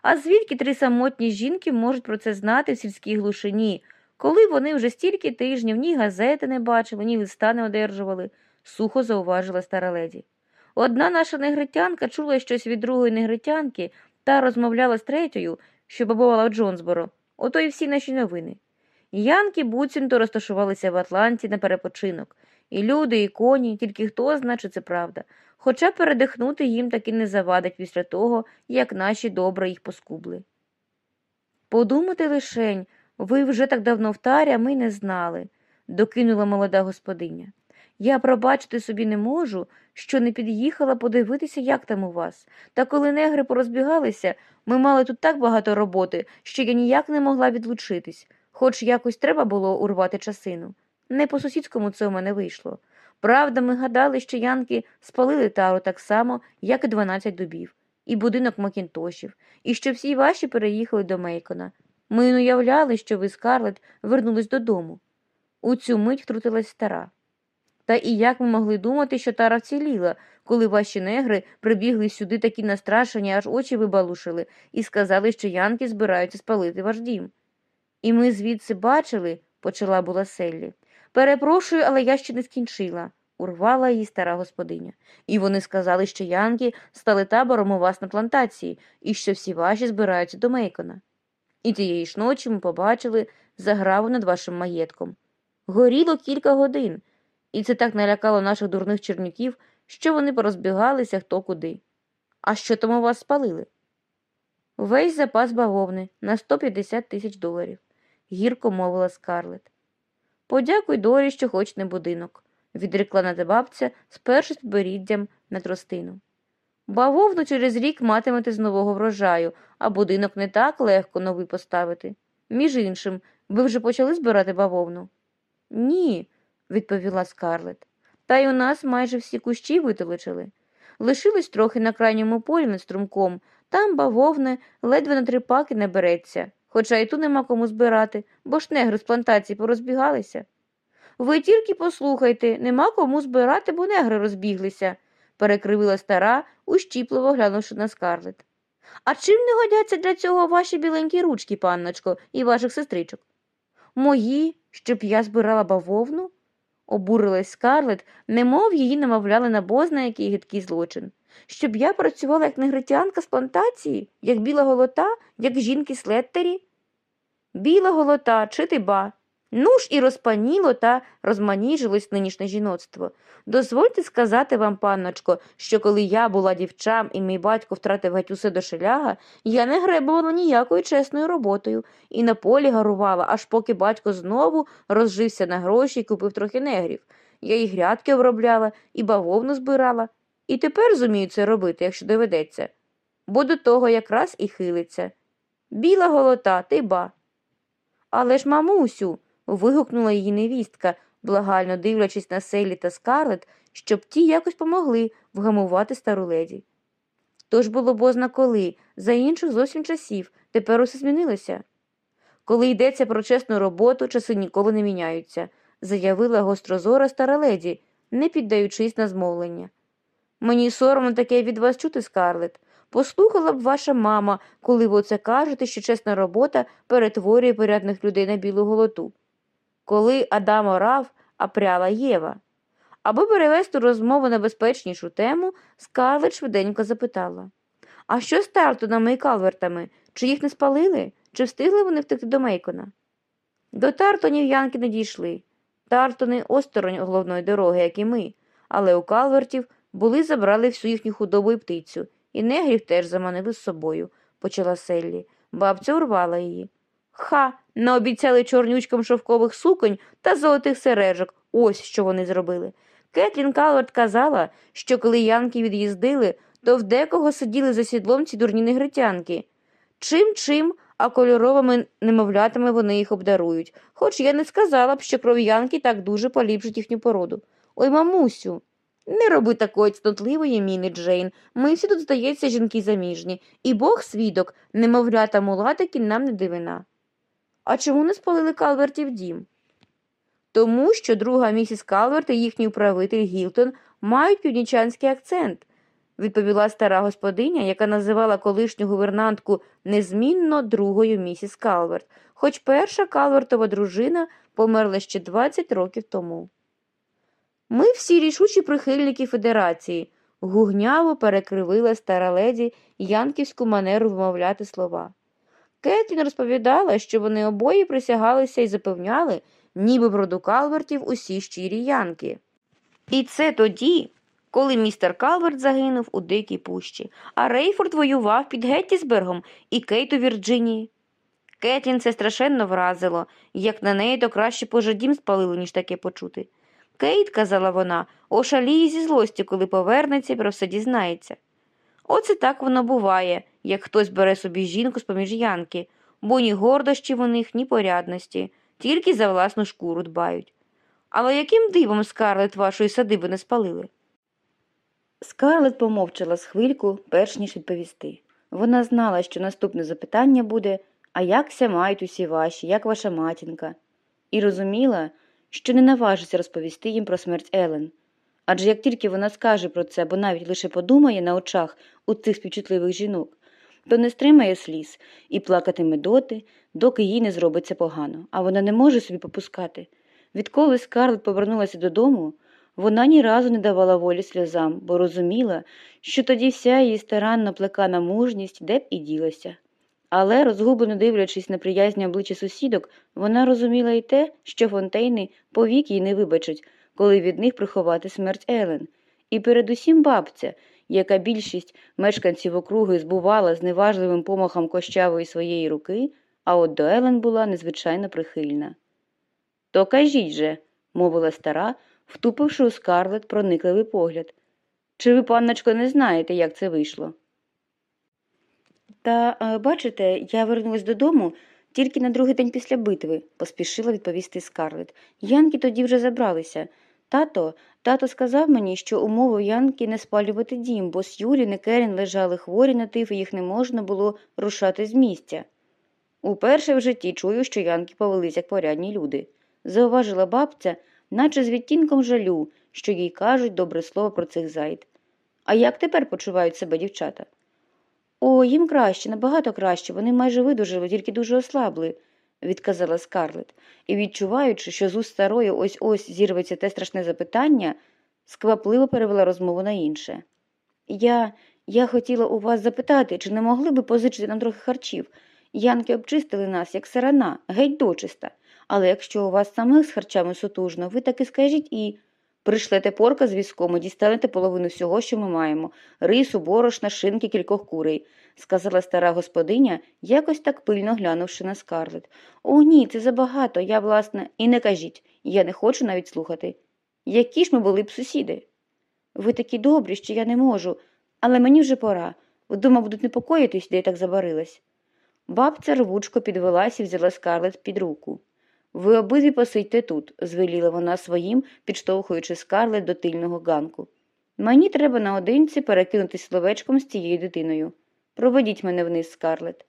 А звідки три самотні жінки можуть про це знати в сільській глушині, коли вони вже стільки тижнів ні газети не бачили, ні листа не одержували, сухо зауважила стара леді. Одна наша негритянка чула щось від другої негритянки та розмовляла з третьою, що бабувала в Джонсборо. Ото й всі наші новини. Янки буцімто розташувалися в Атланті на перепочинок, і люди, і коні, тільки хто зна, чи це правда, хоча передихнути їм таки не завадить після того, як наші добре їх поскубли. Подумати лишень, ви вже так давно в тарі, а ми не знали, докинула молода господиня. Я пробачити собі не можу, що не під'їхала подивитися, як там у вас. Та коли негри порозбігалися, ми мали тут так багато роботи, що я ніяк не могла відлучитись, хоч якось треба було урвати часину. Не по сусідському це у мене вийшло. Правда, ми гадали, що янки спалили тару так само, як і дванадцять дубів, і будинок Макінтошів, і що всі ваші переїхали до Мейкона. Ми не уявляли, що ви, Скарлет, вернулись додому. У цю мить втрутилась стара. Та і як ми могли думати, що тара вціліла, коли ваші негри прибігли сюди такі настрашені, аж очі вибалушили, і сказали, що янки збираються спалити ваш дім. І ми звідси бачили, почала була Селлі. Перепрошую, але я ще не скінчила, урвала її стара господиня. І вони сказали, що янки стали табором у вас на плантації, і що всі ваші збираються до Мейкона. І тієї ж ночі ми побачили заграву над вашим маєтком. Горіло кілька годин, і це так налякало наших дурних чернюків, що вони порозбігалися хто куди. А що там у вас спалили? Весь запас бавовни на 150 тисяч доларів, гірко мовила Скарлет. Подякуй долі, що хоч не будинок, відрекла на те бабця, сперши з підборіддям на тростину. Бавовну через рік матимете з нового врожаю, а будинок не так легко новий поставити. Між іншим, ви вже почали збирати бавовну? Ні, відповіла Скарлет. Та й у нас майже всі кущі витолочили. Лишилось трохи на крайньому полі над струмком, там бавовни ледве на три паки не береться, хоча й ту нема кому збирати, бо ж негри з плантації порозбігалися. Ви тільки послухайте, нема кому збирати, бо негри розбіглися, перекривила стара, ущіпливо глянувши на скарлет. А чим не годяться для цього ваші біленькі ручки, панночко, і ваших сестричок? Мої, щоб я збирала бавовну? Обурилась скарлет, немов її намовляли на бозна який гидкий злочин. Щоб я працювала як негритянка з плантації, як біла голота, як жінки слеттері? Біла голота, чи ти ба? Ну ж і розпаніло та розманіжилось нинішнє жіноцтво. Дозвольте сказати вам, панночко, що коли я була дівчам і мій батько втратив геть до шеляга, я не гребувала ніякою чесною роботою і на полі гарувала, аж поки батько знову розжився на гроші і купив трохи негрів. Я і грядки обробляла, і бавовну збирала, і тепер зумію це робити, якщо доведеться. Бо до того якраз і хилиться. Біла голота, ти ба. Але ж, мамусю, вигукнула її невістка, благально дивлячись на Селі та Скарлет, щоб ті якось помогли вгамувати стару леді. То ж було бозна коли, за інших зовсім часів, тепер усе змінилося. Коли йдеться про чесну роботу, часи ніколи не міняються, заявила гострозора стара леді, не піддаючись на змовлення. Мені соромно таке від вас чути, Скарлет. Послухала б ваша мама, коли ви оце кажете, що чесна робота перетворює порядних людей на білу голоту. Коли Адам орав, а пряла Єва. Аби перевести розмову на безпечнішу тему, Скарлет швиденько запитала А що з Тартонами і Калвертами? Чи їх не спалили? Чи встигли вони втекти до Мейкона? До Тартонів Янки не дійшли. Тартони осторонь головної дороги, як і ми, але у Калвертів були забрали всю їхню худобу і птицю, і негрів теж заманили з собою, почала Селлі. Бабця урвала її. Ха, наобіцяли чорнючкам шовкових суконь та золотих сережок. Ось що вони зробили. Кетлін Калверт казала, що коли янки від'їздили, то в декого сиділи за сідлом ці дурні негритянки. Чим чим, а кольоровими немовлятами вони їх обдарують, хоч я не сказала б, що кров'янки так дуже поліпшить їхню породу. Ой, мамусю, не роби такої цнотливої міни, Джейн. Ми всі тут, здається, жінки заміжні, і Бог свідок, немовлята мулатики нам не дивина. А чому не спалили Калвертів дім? Тому що друга місіс Калверт і їхній управитель Гілтон мають північанський акцент, відповіла стара господиня, яка називала колишню гувернантку незмінно другою місіс Калверт, хоч перша Калвертова дружина померла ще 20 років тому. Ми всі рішучі прихильники Федерації, гугняво перекривила стара леді янківську манеру вимовляти слова. Кетлін розповідала, що вони обоє присягалися і запевняли, ніби броду Калвертів усі щирі янки. І це тоді, коли містер Калверт загинув у дикій пущі, а Рейфорд воював під Геттісбергом і Кейт у Вірджинії. Кетлін це страшенно вразило, як на неї то краще пожадім спалили, ніж таке почути. Кейт, казала вона, ошаліє зі злості, коли повернеться і про все дізнається. Оце так воно буває, як хтось бере собі жінку з поміж янки, бо ні гордощі в них, ні порядності, тільки за власну шкуру дбають. Але яким дивом скарлет вашої садиби не спалили? Скарлет помовчала з хвильку, перш ніж відповісти. Вона знала, що наступне запитання буде А якся мають усі ваші, як ваша матінка? І розуміла, що не наважиться розповісти їм про смерть Елен. Адже як тільки вона скаже про це, або навіть лише подумає на очах у цих співчутливих жінок, то не стримає сліз і плакатиме доти, доки їй не зробиться погано, а вона не може собі попускати. Відколи Скарлет повернулася додому, вона ні разу не давала волі сльозам, бо розуміла, що тоді вся її старанно плекана мужність де б і ділася. Але, розгублено дивлячись на приязні обличчя сусідок, вона розуміла й те, що фонтейни повік їй не вибачать, коли від них приховати смерть Елен. І передусім бабця, яка більшість мешканців округи збувала з неважливим помахом кощавої своєї руки, а от до Елен була незвичайно прихильна. То кажіть же, мовила стара, втупивши у скарлет проникливий погляд. Чи ви, панночко, не знаєте, як це вийшло? Та, е, бачите, я вернулась додому тільки на другий день після битви, поспішила відповісти Скарлет. Янки тоді вже забралися. Тато, тато сказав мені, що умовив Янки не спалювати дім, бо Сюрі і Керін лежали хворі на тиф, і їх не можна було рушати з місця. Уперше в житті чую, що Янки повелись як порядні люди, зауважила бабця, наче з відтінком жалю, що їй кажуть добре слово про цих зайд. А як тепер почувають себе дівчата? О, їм краще, набагато краще, вони майже видужили, тільки дуже ослабли, відказала Скарлет, і, відчуваючи, що з уст старої ось ось зірветься те страшне запитання, сквапливо перевела розмову на інше. Я, я хотіла у вас запитати, чи не могли би позичити нам трохи харчів? Янки обчистили нас, як сарана, геть дочиста. Але якщо у вас самих з харчами сутужно, ви таки скажіть і. Пришлете порка з візком і дістанете половину всього, що ми маємо рису, борошна, шинки, кількох курей, сказала стара господиня, якось так пильно глянувши на скарлет. О, ні, це забагато, я, власне, і не кажіть, я не хочу навіть слухати. Які ж ми були б сусіди? Ви такі добрі, що я не можу, але мені вже пора. Вдома будуть непокоїтись, де я так забарилась. Бабця рвучко підвелась і взяла скарлет під руку. Ви обидві посидьте тут, звеліла вона своїм, підштовхуючи скарлет до тильного ганку. Мені треба наодинці перекинутись словечком з цією дитиною. Проведіть мене вниз, скарлет.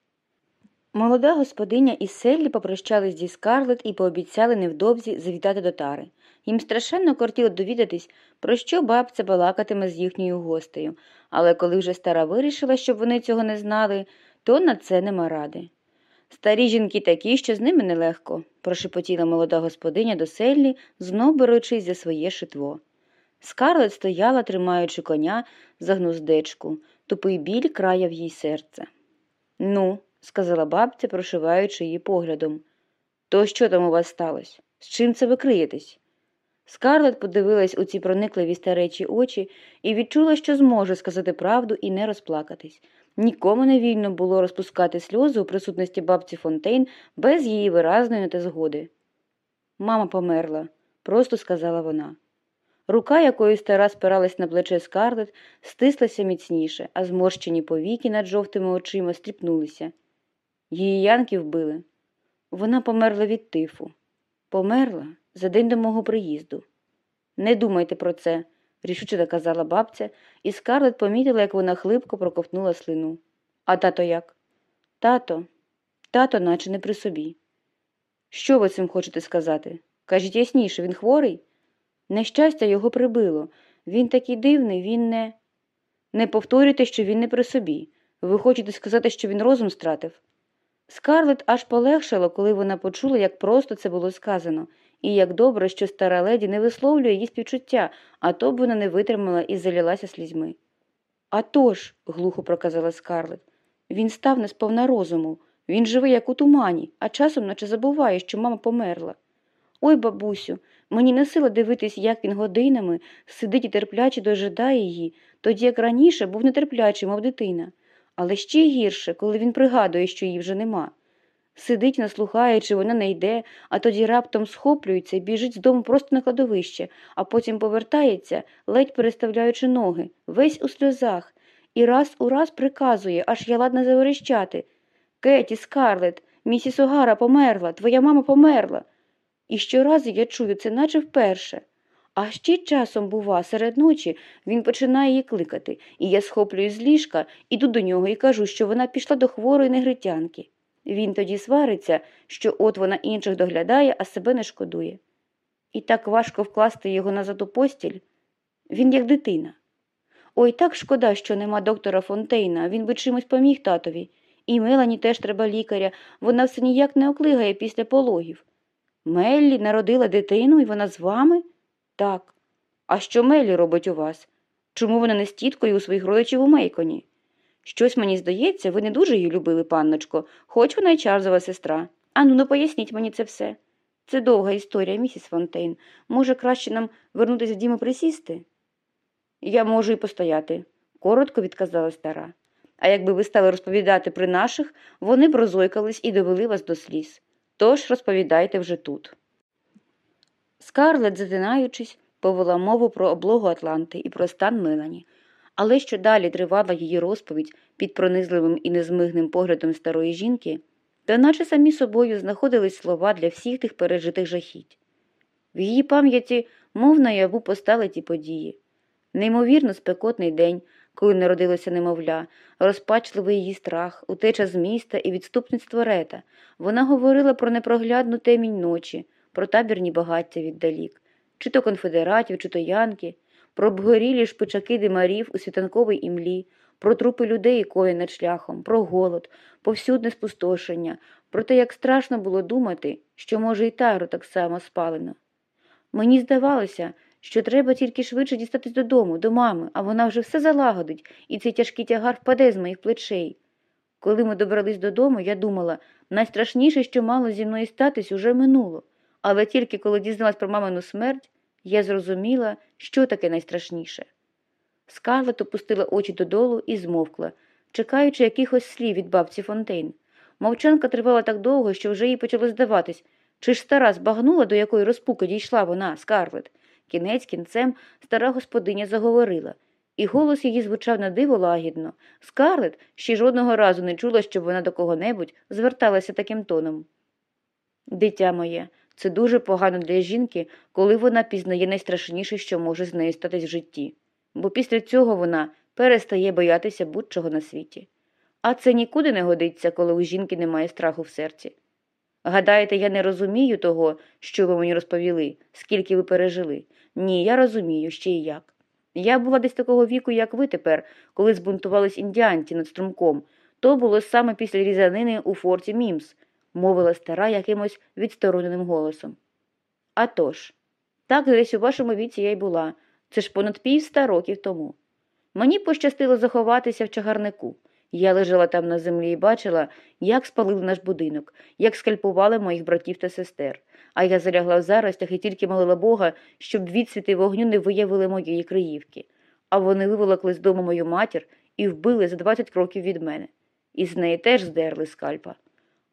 Молода господиня і Селлі попрощались зі скарлет і пообіцяли невдовзі завітати до тари. Їм страшенно кортіло довідатись, про що бабця балакатиме з їхньою гостею, але коли вже стара вирішила, щоб вони цього не знали, то на це нема ради. Старі жінки такі, що з ними нелегко, прошепотіла молода господиня до Селлі, знов беручись за своє шитво. Скарлет стояла, тримаючи коня за гнуздечку, тупий біль краяв їй серце. Ну, сказала бабця, прошиваючи її поглядом. То що там у вас сталося? З чим це ви криєтесь? Скарлет подивилась у ці проникливі старечі очі і відчула, що зможе сказати правду і не розплакатись. Нікому не вільно було розпускати сльози у присутності бабці Фонтейн без її виразної та згоди. Мама померла, просто сказала вона. Рука, якою стара спиралась на плече скарлет, стислася міцніше, а зморщені повіки над жовтими очима стріпнулися. Її янки вбили. Вона померла від тифу. Померла за день до мого приїзду. Не думайте про це, рішуче доказала бабця, і скарлет помітила, як вона хлипко проковтнула слину. А тато як? Тато, тато, наче не при собі. Що ви цим хочете сказати? Кажіть ясніше, він хворий? Нещастя його прибило. Він такий дивний, він не. Не повторюйте, що він не при собі. Ви хочете сказати, що він розум стратив? Скарлет аж полегшало, коли вона почула, як просто це було сказано, і як добре, що стара леді не висловлює її співчуття, а то б вона не витримала і залілася слізьми. «А тож», – глухо проказала Скарлет, він став не сповна розуму. Він живе, як у тумані, а часом наче забуває, що мама померла. Ой, бабусю, мені не сила дивитись, як він годинами сидить і терпляче дожидає її, тоді як раніше був нетерплячий, мов дитина. Але ще гірше, коли він пригадує, що її вже нема. Сидить, наслухаючи, вона не йде, а тоді раптом схоплюється біжить з дому просто на кладовище, а потім повертається, ледь переставляючи ноги, весь у сльозах, і раз у раз приказує, аж я ладна заверещати. Кеті, Скарлет, місіс Огара померла, твоя мама померла. І щоразу я чую це, наче вперше. А ще часом, бува, серед ночі він починає її кликати, і я схоплююсь з ліжка, іду до нього і кажу, що вона пішла до хворої негритянки. Він тоді свариться, що от вона інших доглядає, а себе не шкодує. І так важко вкласти його назад у постіль. Він як дитина. Ой, так шкода, що нема доктора Фонтейна, він би чимось поміг татові. І Мелані теж треба лікаря, вона все ніяк не оклигає після пологів. Меллі народила дитину, і вона з вами? Так. А що Меллі робить у вас? Чому вона не з тіткою у своїх родичів у Мейконі? Щось мені здається, ви не дуже її любили, панночко, хоч вона й Чарльзова сестра. Ану, ну поясніть мені це все. Це довга історія, місіс Фонтейн. Може, краще нам вернутися в дім і присісти? Я можу і постояти, коротко відказала стара. А якби ви стали розповідати при наших, вони б розойкались і довели вас до сліз. Тож розповідайте вже тут. Скарлет, затинаючись, повела мову про облогу Атланти і про стан Мелані. Але що далі тривала її розповідь під пронизливим і незмигним поглядом старої жінки, то наче самі собою знаходились слова для всіх тих пережитих жахіть. В її пам'яті мов наяву постали ті події. Неймовірно спекотний день, коли народилося немовля, розпачливий її страх, утеча з міста і відступництво рета. Вона говорила про непроглядну темінь ночі, про табірні багаття віддалік, чи то конфедератів, чи то янки, про обгорілі шпичаки димарів у світанковій імлі, про трупи людей кої над шляхом, про голод, повсюдне спустошення, про те, як страшно було думати, що, може, і тару так само спалено. Мені здавалося, що треба тільки швидше дістатись додому, до мами, а вона вже все залагодить, і цей тяжкий тягар впаде з моїх плечей. Коли ми добрались додому, я думала, найстрашніше, що мало зі мною статись, уже минуло. Але тільки коли дізналась про мамину смерть, я зрозуміла, що таке найстрашніше. Скарлет опустила очі додолу і змовкла, чекаючи якихось слів від бабці Фонтейн. Мовчанка тривала так довго, що вже їй почало здаватись, чи ж стара збагнула, до якої розпуки дійшла вона, Скарлет. Кінець кінцем стара господиня заговорила, і голос її звучав на диво лагідно. Скарлет ще жодного разу не чула, щоб вона до кого-небудь зверталася таким тоном. Дитя моє, це дуже погано для жінки, коли вона пізнає найстрашніше, що може з нею статись в житті, бо після цього вона перестає боятися будь-чого на світі. А це нікуди не годиться, коли у жінки немає страху в серці. Гадаєте, я не розумію того, що ви мені розповіли, скільки ви пережили. Ні, я розумію, ще й як. Я була десь такого віку, як ви тепер, коли збунтувались індіанці над струмком. То було саме після різанини у форті Мімс, мовила стара якимось відстороненим голосом. «А тож, так десь у вашому віці я й була. Це ж понад півста років тому. Мені пощастило заховатися в чагарнику. Я лежала там на землі і бачила, як спалили наш будинок, як скальпували моїх братів та сестер. А я залягла в заростях і тільки молила Бога, щоб відсвіти вогню не виявили моєї криївки. А вони виволокли з дому мою матір і вбили за 20 кроків від мене. І з неї теж здерли скальпа.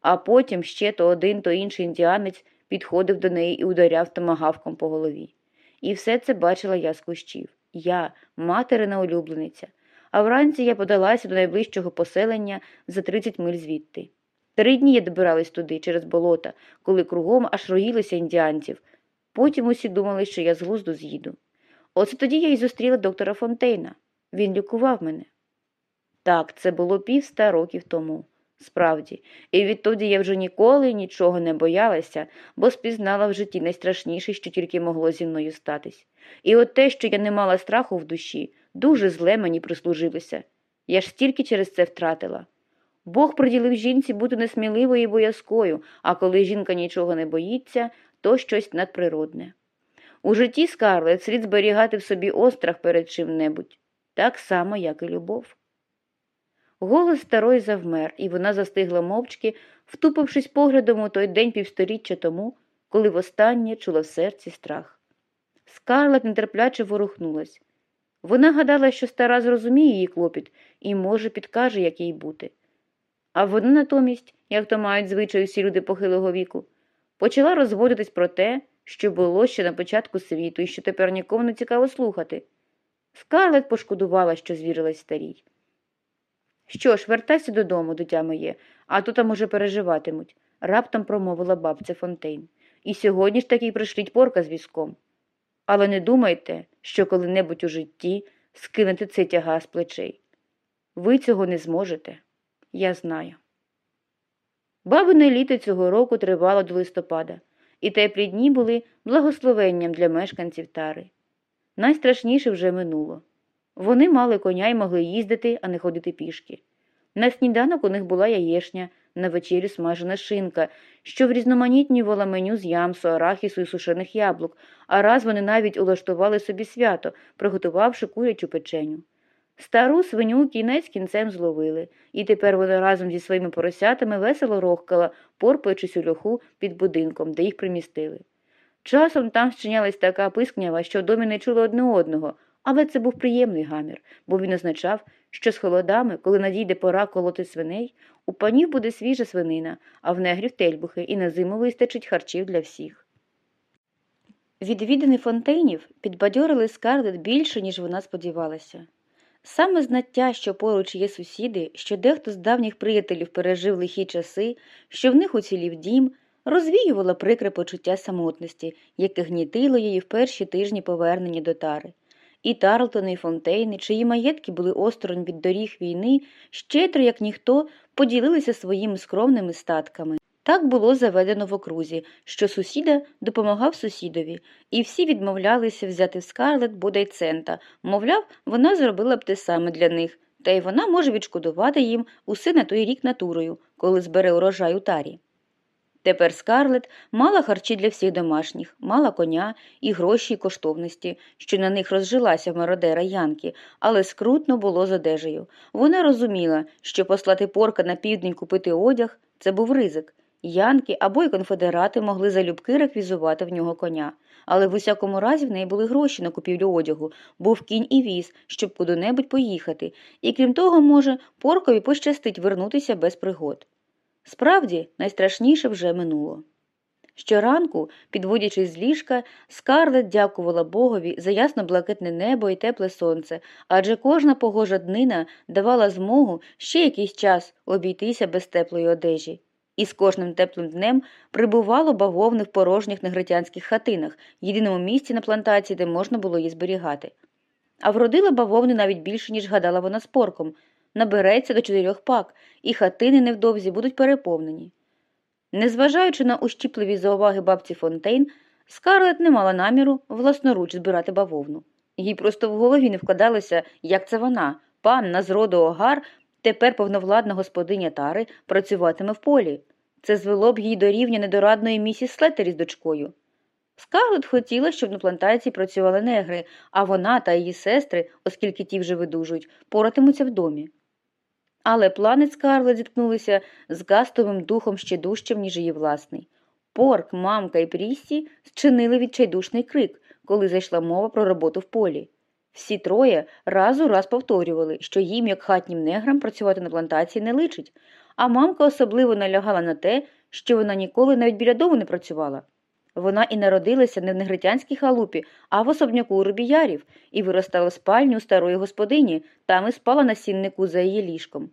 А потім ще то один, то інший індіанець підходив до неї і ударяв томагавком по голові. І все це бачила я з кущів. Я, материна улюблениця. А вранці я подалася до найближчого поселення за 30 миль звідти. Три дні я добиралась туди, через болота, коли кругом аж роїлися індіанців. Потім усі думали, що я з глузду з'їду. Оце тоді я й зустріла доктора Фонтейна. Він лікував мене. Так, це було півста років тому. Справді, і відтоді я вже ніколи нічого не боялася, бо спізнала в житті найстрашніше, що тільки могло зі мною статись. І от те, що я не мала страху в душі, дуже зле мені прислужилося. Я ж стільки через це втратила. Бог приділив жінці бути несміливою і боязкою, а коли жінка нічого не боїться, то щось надприродне. У житті Скарлет слід зберігати в собі острах перед чим-небудь, так само, як і любов. Голос старої завмер, і вона застигла мовчки, втупившись поглядом у той день півсторіччя тому, коли востаннє чула в серці страх. Скарлет нетерпляче ворухнулась. Вона гадала, що стара зрозуміє її клопіт і, може, підкаже, як їй бути. А вона натомість, як то мають звичай усі люди похилого віку, почала розводитись про те, що було ще на початку світу і що тепер нікому не цікаво слухати. Скарлет пошкодувала, що звірилась старій. Що ж, вертайся додому, дитя моє, а то там уже переживатимуть, раптом промовила бабця Фонтейн. І сьогодні ж таки пришліть порка з візком. Але не думайте, що коли-небудь у житті скинете цей тяга з плечей. Ви цього не зможете, я знаю. Бабине літо цього року тривало до листопада, і теплі дні були благословенням для мешканців тари. Найстрашніше вже минуло. Вони мали коня і могли їздити, а не ходити пішки. На сніданок у них була яєшня, на вечерю смажена шинка, що врізноманітнювала меню з ямсу, арахісу і сушених яблук, а раз вони навіть улаштували собі свято, приготувавши курячу печеню. Стару свиню кінець кінцем зловили, і тепер вона разом зі своїми поросятами весело рохкала, порпаючись у льоху під будинком, де їх примістили. Часом там щинялась така пискнява, що в домі не чули одне одного, але це був приємний гамір, бо він означав, що з холодами, коли надійде пора колоти свиней, у панів буде свіжа свинина, а в негрів тельбухи, і на зиму вистачить харчів для всіх. Відвідини фонтейнів підбадьорили Скарлет більше, ніж вона сподівалася. Саме знаття, що поруч є сусіди, що дехто з давніх приятелів пережив лихі часи, що в них уцілів дім, розвіювало прикре почуття самотності, яке гнітило її в перші тижні повернення до тари. І Тарлтони, і Фонтейни, чиї маєтки були осторонь від доріг війни, щедро, як ніхто, поділилися своїми скромними статками. Так було заведено в окрузі, що сусіда допомагав сусідові, і всі відмовлялися взяти в скарлет бодай цента, мовляв, вона зробила б те саме для них, та й вона може відшкодувати їм усе на той рік натурою, коли збере урожай у тарі. Тепер скарлет мала харчі для всіх домашніх, мала коня і гроші і коштовності, що на них розжилася мародера Янки, але скрутно було з одежею. Вона розуміла, що послати порка на південь купити одяг це був ризик. Янки або й конфедерати могли залюбки реквізувати в нього коня, але в усякому разі в неї були гроші на купівлю одягу, був кінь і віз, щоб куди-небудь поїхати, і крім того, може, поркові пощастить вернутися без пригод. Справді, найстрашніше вже минуло. Щоранку, підводячись з ліжка, скарлет дякувала Богові за ясно блакитне небо і тепле сонце, адже кожна погожа днина давала змогу ще якийсь час обійтися без теплої одежі. І з кожним теплим днем прибувало бавовни в порожніх негритянських хатинах, єдиному місці на плантації, де можна було її зберігати. А вродила бавовни навіть більше, ніж гадала вона з порком, набереться до чотирьох пак, і хатини невдовзі будуть переповнені. Незважаючи на ущіпливі зауваги бабці Фонтейн, Скарлет не мала наміру власноруч збирати бавовну. Їй просто в голові не вкладалося, як це вона, панна з роду Огар, тепер повновладна господиня Тари, працюватиме в полі. Це звело б їй до рівня недорадної місіс Слеттері з дочкою. Скарлет хотіла, щоб на плантації працювали негри, а вона та її сестри, оскільки ті вже видужують, поратимуться в домі. Але плани Скарлет зіткнулися з гастовим духом ще дужчим, ніж її власний. Порк, мамка і Пріссі зчинили відчайдушний крик, коли зайшла мова про роботу в полі. Всі троє раз у раз повторювали, що їм, як хатнім неграм, працювати на плантації не личить, а мамка особливо налягала на те, що вона ніколи навіть біля дому не працювала. Вона і народилася не в негритянській халупі, а в особняку у робіярів, і виростала в спальню старої господині, там і спала на сіннику за її ліжком.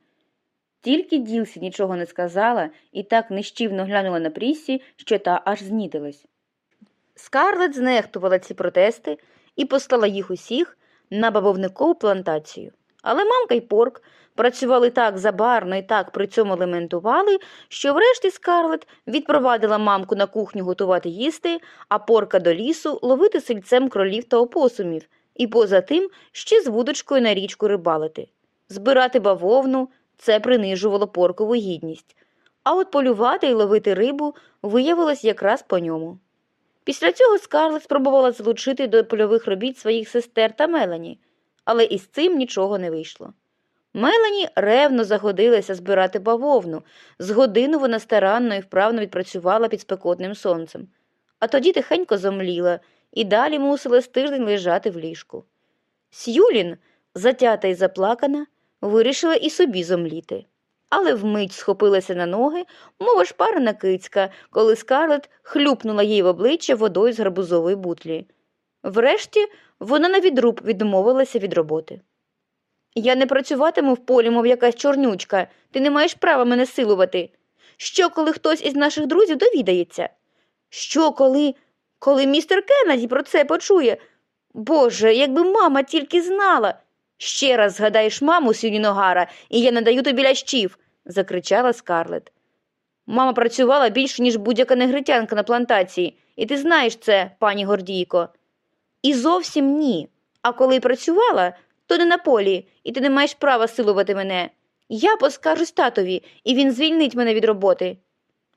Тільки Ділсі нічого не сказала і так нищівно глянула на Пріссі, що та аж знітилась. Скарлет знехтувала ці протести і послала їх усіх на бабовникову плантацію. Але мамка й порк працювали так забарно і так при цьому лементували, що врешті Скарлет відпровадила мамку на кухню готувати їсти, а порка до лісу ловити сельцем кролів та опосумів, і поза тим ще з вудочкою на річку рибалити. Збирати бавовну це принижувало поркову гідність, а от полювати і ловити рибу виявилось якраз по ньому. Після цього Скарлет спробувала залучити до польових робіт своїх сестер та Мелані, але із цим нічого не вийшло. Мелані ревно загодилася збирати бавовну. З годину вона старанно і вправно відпрацювала під спекотним сонцем, а тоді тихенько зомліла і далі мусила з тиждень лежати в ліжку. Сюлін, затята і заплакана, вирішила і собі зомліти. Але вмить схопилася на ноги, мова шпарена кицька, коли скарлет хлюпнула їй в обличчя водою з гарбузової бутлі. Врешті вона на відруб відмовилася від роботи. Я не працюватиму в полі, мов якась чорнючка, ти не маєш права мене силувати. Що, коли хтось із наших друзів довідається? Що, коли, коли містер Кеннеді про це почує? Боже, якби мама тільки знала. Ще раз згадаєш маму Сюніногара, і я надаю тобі лящів, закричала Скарлет. Мама працювала більше, ніж будь-яка негритянка на плантації, і ти знаєш це, пані Гордійко. І зовсім ні. А коли працювала, то не на полі, і ти не маєш права силувати мене. Я поскаржусь татові, і він звільнить мене від роботи.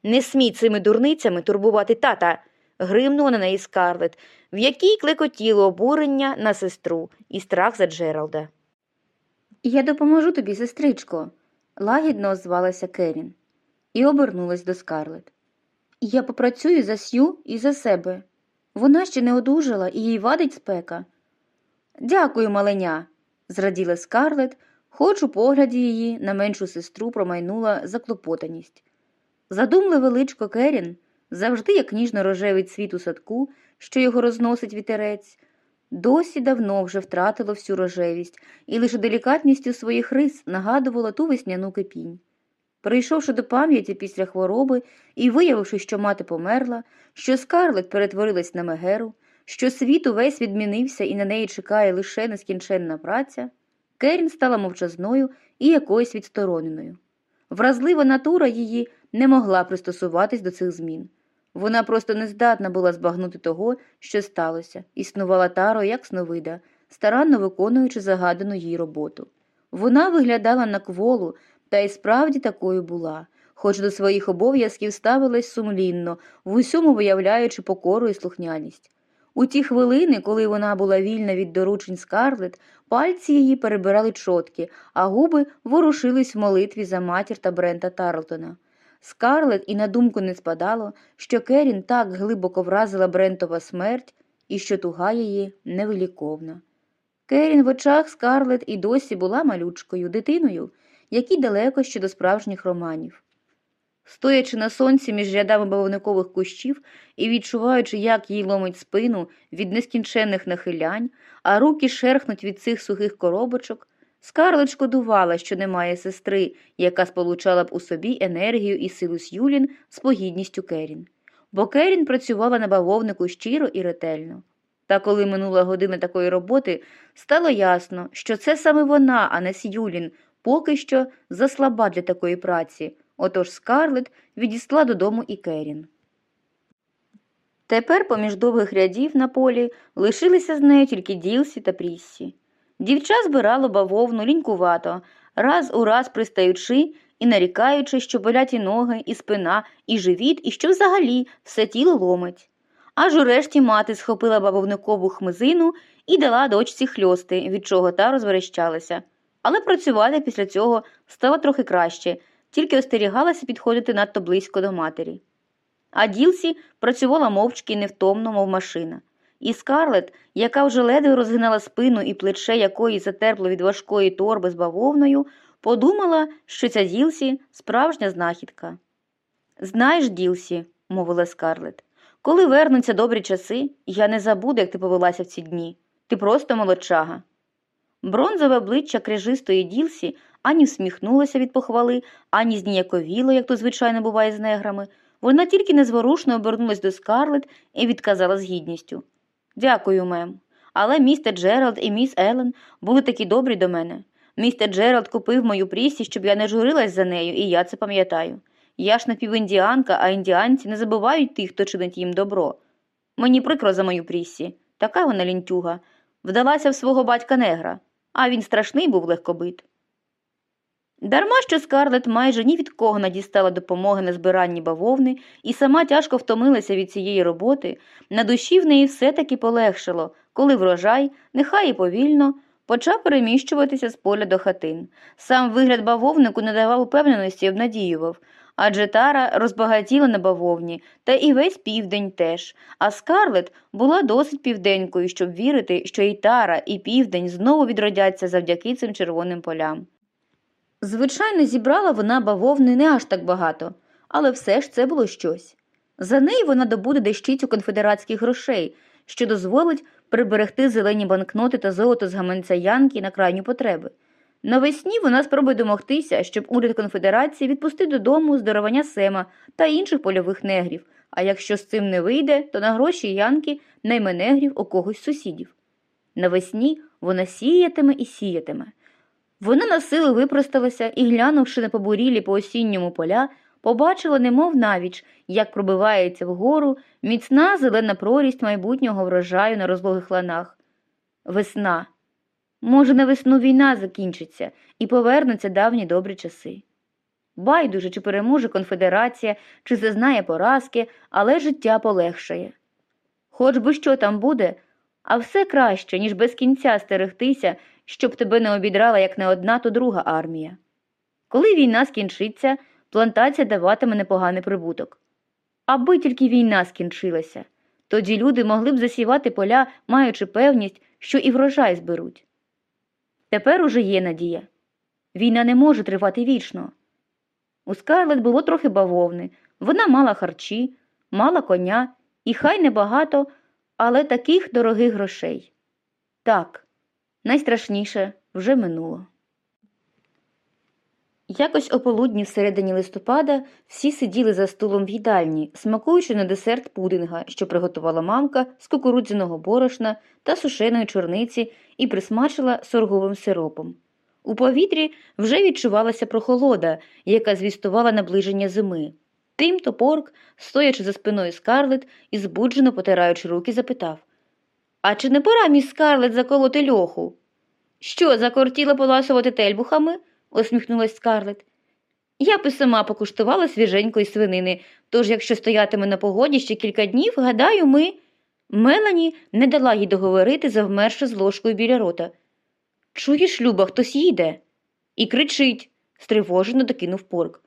Не смій цими дурницями турбувати тата, гримнула на неї Скарлет, в якій клекотіло обурення на сестру і страх за Джералда. Я допоможу тобі, сестричко, лагідно озвалася Керін і обернулась до Скарлет. Я попрацюю за Сью і за себе. Вона ще не одужала і їй вадить спека. Дякую, маленя, зраділа Скарлет, хоч у погляді її на меншу сестру промайнула заклопотаність. Задумливе личко Керін завжди як ніжно-рожевий цвіт у садку, що його розносить вітерець, досі давно вже втратило всю рожевість і лише делікатністю своїх рис нагадувало ту весняну кипінь. Прийшовши до пам'яті після хвороби і виявивши, що мати померла, що скарлет перетворилась на мегеру, що світ увесь відмінився і на неї чекає лише нескінченна праця, Керін стала мовчазною і якоюсь відстороненою. Вразлива натура її не могла пристосуватись до цих змін. Вона просто не здатна була збагнути того, що сталося, існувала таро як сновида, старанно виконуючи загадану їй роботу. Вона виглядала на кволу, та й справді такою була, хоч до своїх обов'язків ставилась сумлінно, в усьому виявляючи покору і слухняність. У ті хвилини, коли вона була вільна від доручень скарлет, пальці її перебирали чотки, а губи ворушились в молитві за матір та Брента Тарлтона. Скарлет і на думку не спадало, що Керін так глибоко вразила Брентова смерть і що туга її невиліковна. Керін в очах Скарлет і досі була малючкою, дитиною, якій далеко ще до справжніх романів. Стоячи на сонці між рядами бавовникових кущів і відчуваючи, як їй ломить спину від нескінченних нахилянь, а руки шерхнуть від цих сухих коробочок, Скарлет шкодувала, що немає сестри, яка сполучала б у собі енергію і силу Сюлін з погідністю Керін. Бо Керін працювала на бавовнику щиро і ретельно. Та коли минула година такої роботи, стало ясно, що це саме вона, а не Сюлін, поки що заслаба для такої праці. Отож Скарлет відісла додому і Керін. Тепер поміж довгих рядів на полі лишилися з нею тільки Ділсі та Пріссі. Дівча збирало бавовну лінькувато, раз у раз пристаючи і нарікаючи, що болять і ноги, і спина, і живіт, і що взагалі все тіло ломить. Аж урешті мати схопила бавовникову хмизину і дала дочці хльости, від чого та розверещалася. Але працювати після цього стало трохи краще, тільки остерігалася підходити надто близько до матері. А Ділсі працювала мовчки і невтомно, мов машина. І Скарлет, яка вже ледве розгинала спину і плече якої затерпло від важкої торби з бавовною, подумала, що ця Ділсі справжня знахідка. Знаєш, Ділсі, мовила Скарлет, коли вернуться добрі часи, я не забуду, як ти повелася в ці дні. Ти просто молодчага. Бронзове обличчя крижистої Ділсі ані всміхнулося від похвали, ані зніяковіло, як то звичайно буває з неграми. Вона тільки незворушно обернулась до Скарлет і відказала з гідністю. Дякую, мем. Але містер Джеральд і міс Елен були такі добрі до мене. Містер Джеральд купив мою прісі, щоб я не журилась за нею, і я це пам'ятаю. Я ж напівіндіанка, а індіанці не забувають тих, хто чинить їм добро. Мені прикро за мою прісі. Така вона лінтюга. Вдалася в свого батька негра, а він страшний був легкобит. Дарма що Скарлет майже ні від кого не дістала допомоги на збиранні бавовни і сама тяжко втомилася від цієї роботи, на душі в неї все-таки полегшило, коли врожай, нехай і повільно, почав переміщуватися з поля до хатин. Сам вигляд бавовнику не давав упевненості і обнадіював, адже тара розбагатіла на бавовні, та і весь південь теж, а Скарлет була досить південькою, щоб вірити, що і тара, і південь знову відродяться завдяки цим червоним полям. Звичайно, зібрала вона бавовни не аж так багато, але все ж це було щось. За неї вона добуде дещицю конфедератських грошей, що дозволить приберегти зелені банкноти та золото з гаманця Янки на крайню потреби. Навесні вона спробує домогтися, щоб уряд конфедерації відпустив додому здоровання Сема та інших польових негрів, а якщо з цим не вийде, то на гроші Янки найме негрів у когось з сусідів. Навесні вона сіятиме і сіятиме. Вона на силу випросталася і, глянувши на побурілі по осінньому поля, побачила, немов навіч, як пробивається вгору міцна зелена прорість майбутнього врожаю на розлогих ланах. Весна. Може, на весну війна закінчиться і повернуться давні добрі часи. Байдуже, чи переможе конфедерація, чи зазнає поразки, але життя полегшає. Хоч би що там буде, а все краще, ніж без кінця стерегтися, щоб тебе не обідрала як не одна, то друга армія. Коли війна скінчиться, плантація даватиме непоганий прибуток. Аби тільки війна скінчилася, тоді люди могли б засівати поля, маючи певність, що і врожай зберуть. Тепер уже є надія. Війна не може тривати вічно. У Скарлет було трохи бавовни, вона мала харчі, мала коня, і хай небагато, але таких дорогих грошей. Так, найстрашніше вже минуло. Якось о полудні всередині листопада всі сиділи за столом в їдальні, смакуючи на десерт пудинга, що приготувала мамка з кукурудзяного борошна та сушеної чорниці і присмачила сорговим сиропом. У повітрі вже відчувалася прохолода, яка звістувала наближення зими. Тим топорк, стоячи за спиною скарлет і збуджено потираючи руки, запитав А чи не пора міс скарлет заколоти льоху? Що, закортіла поласувати тельбухами? Усміхнулась скарлет. Я б і сама покуштувала свіженької свинини, тож, якщо стоятиме на погоді ще кілька днів, гадаю, ми. Мелані не дала їй договорити, завмерши з ложкою біля рота. Чуєш, Люба, хтось їде. І кричить, стривожено докинув порк.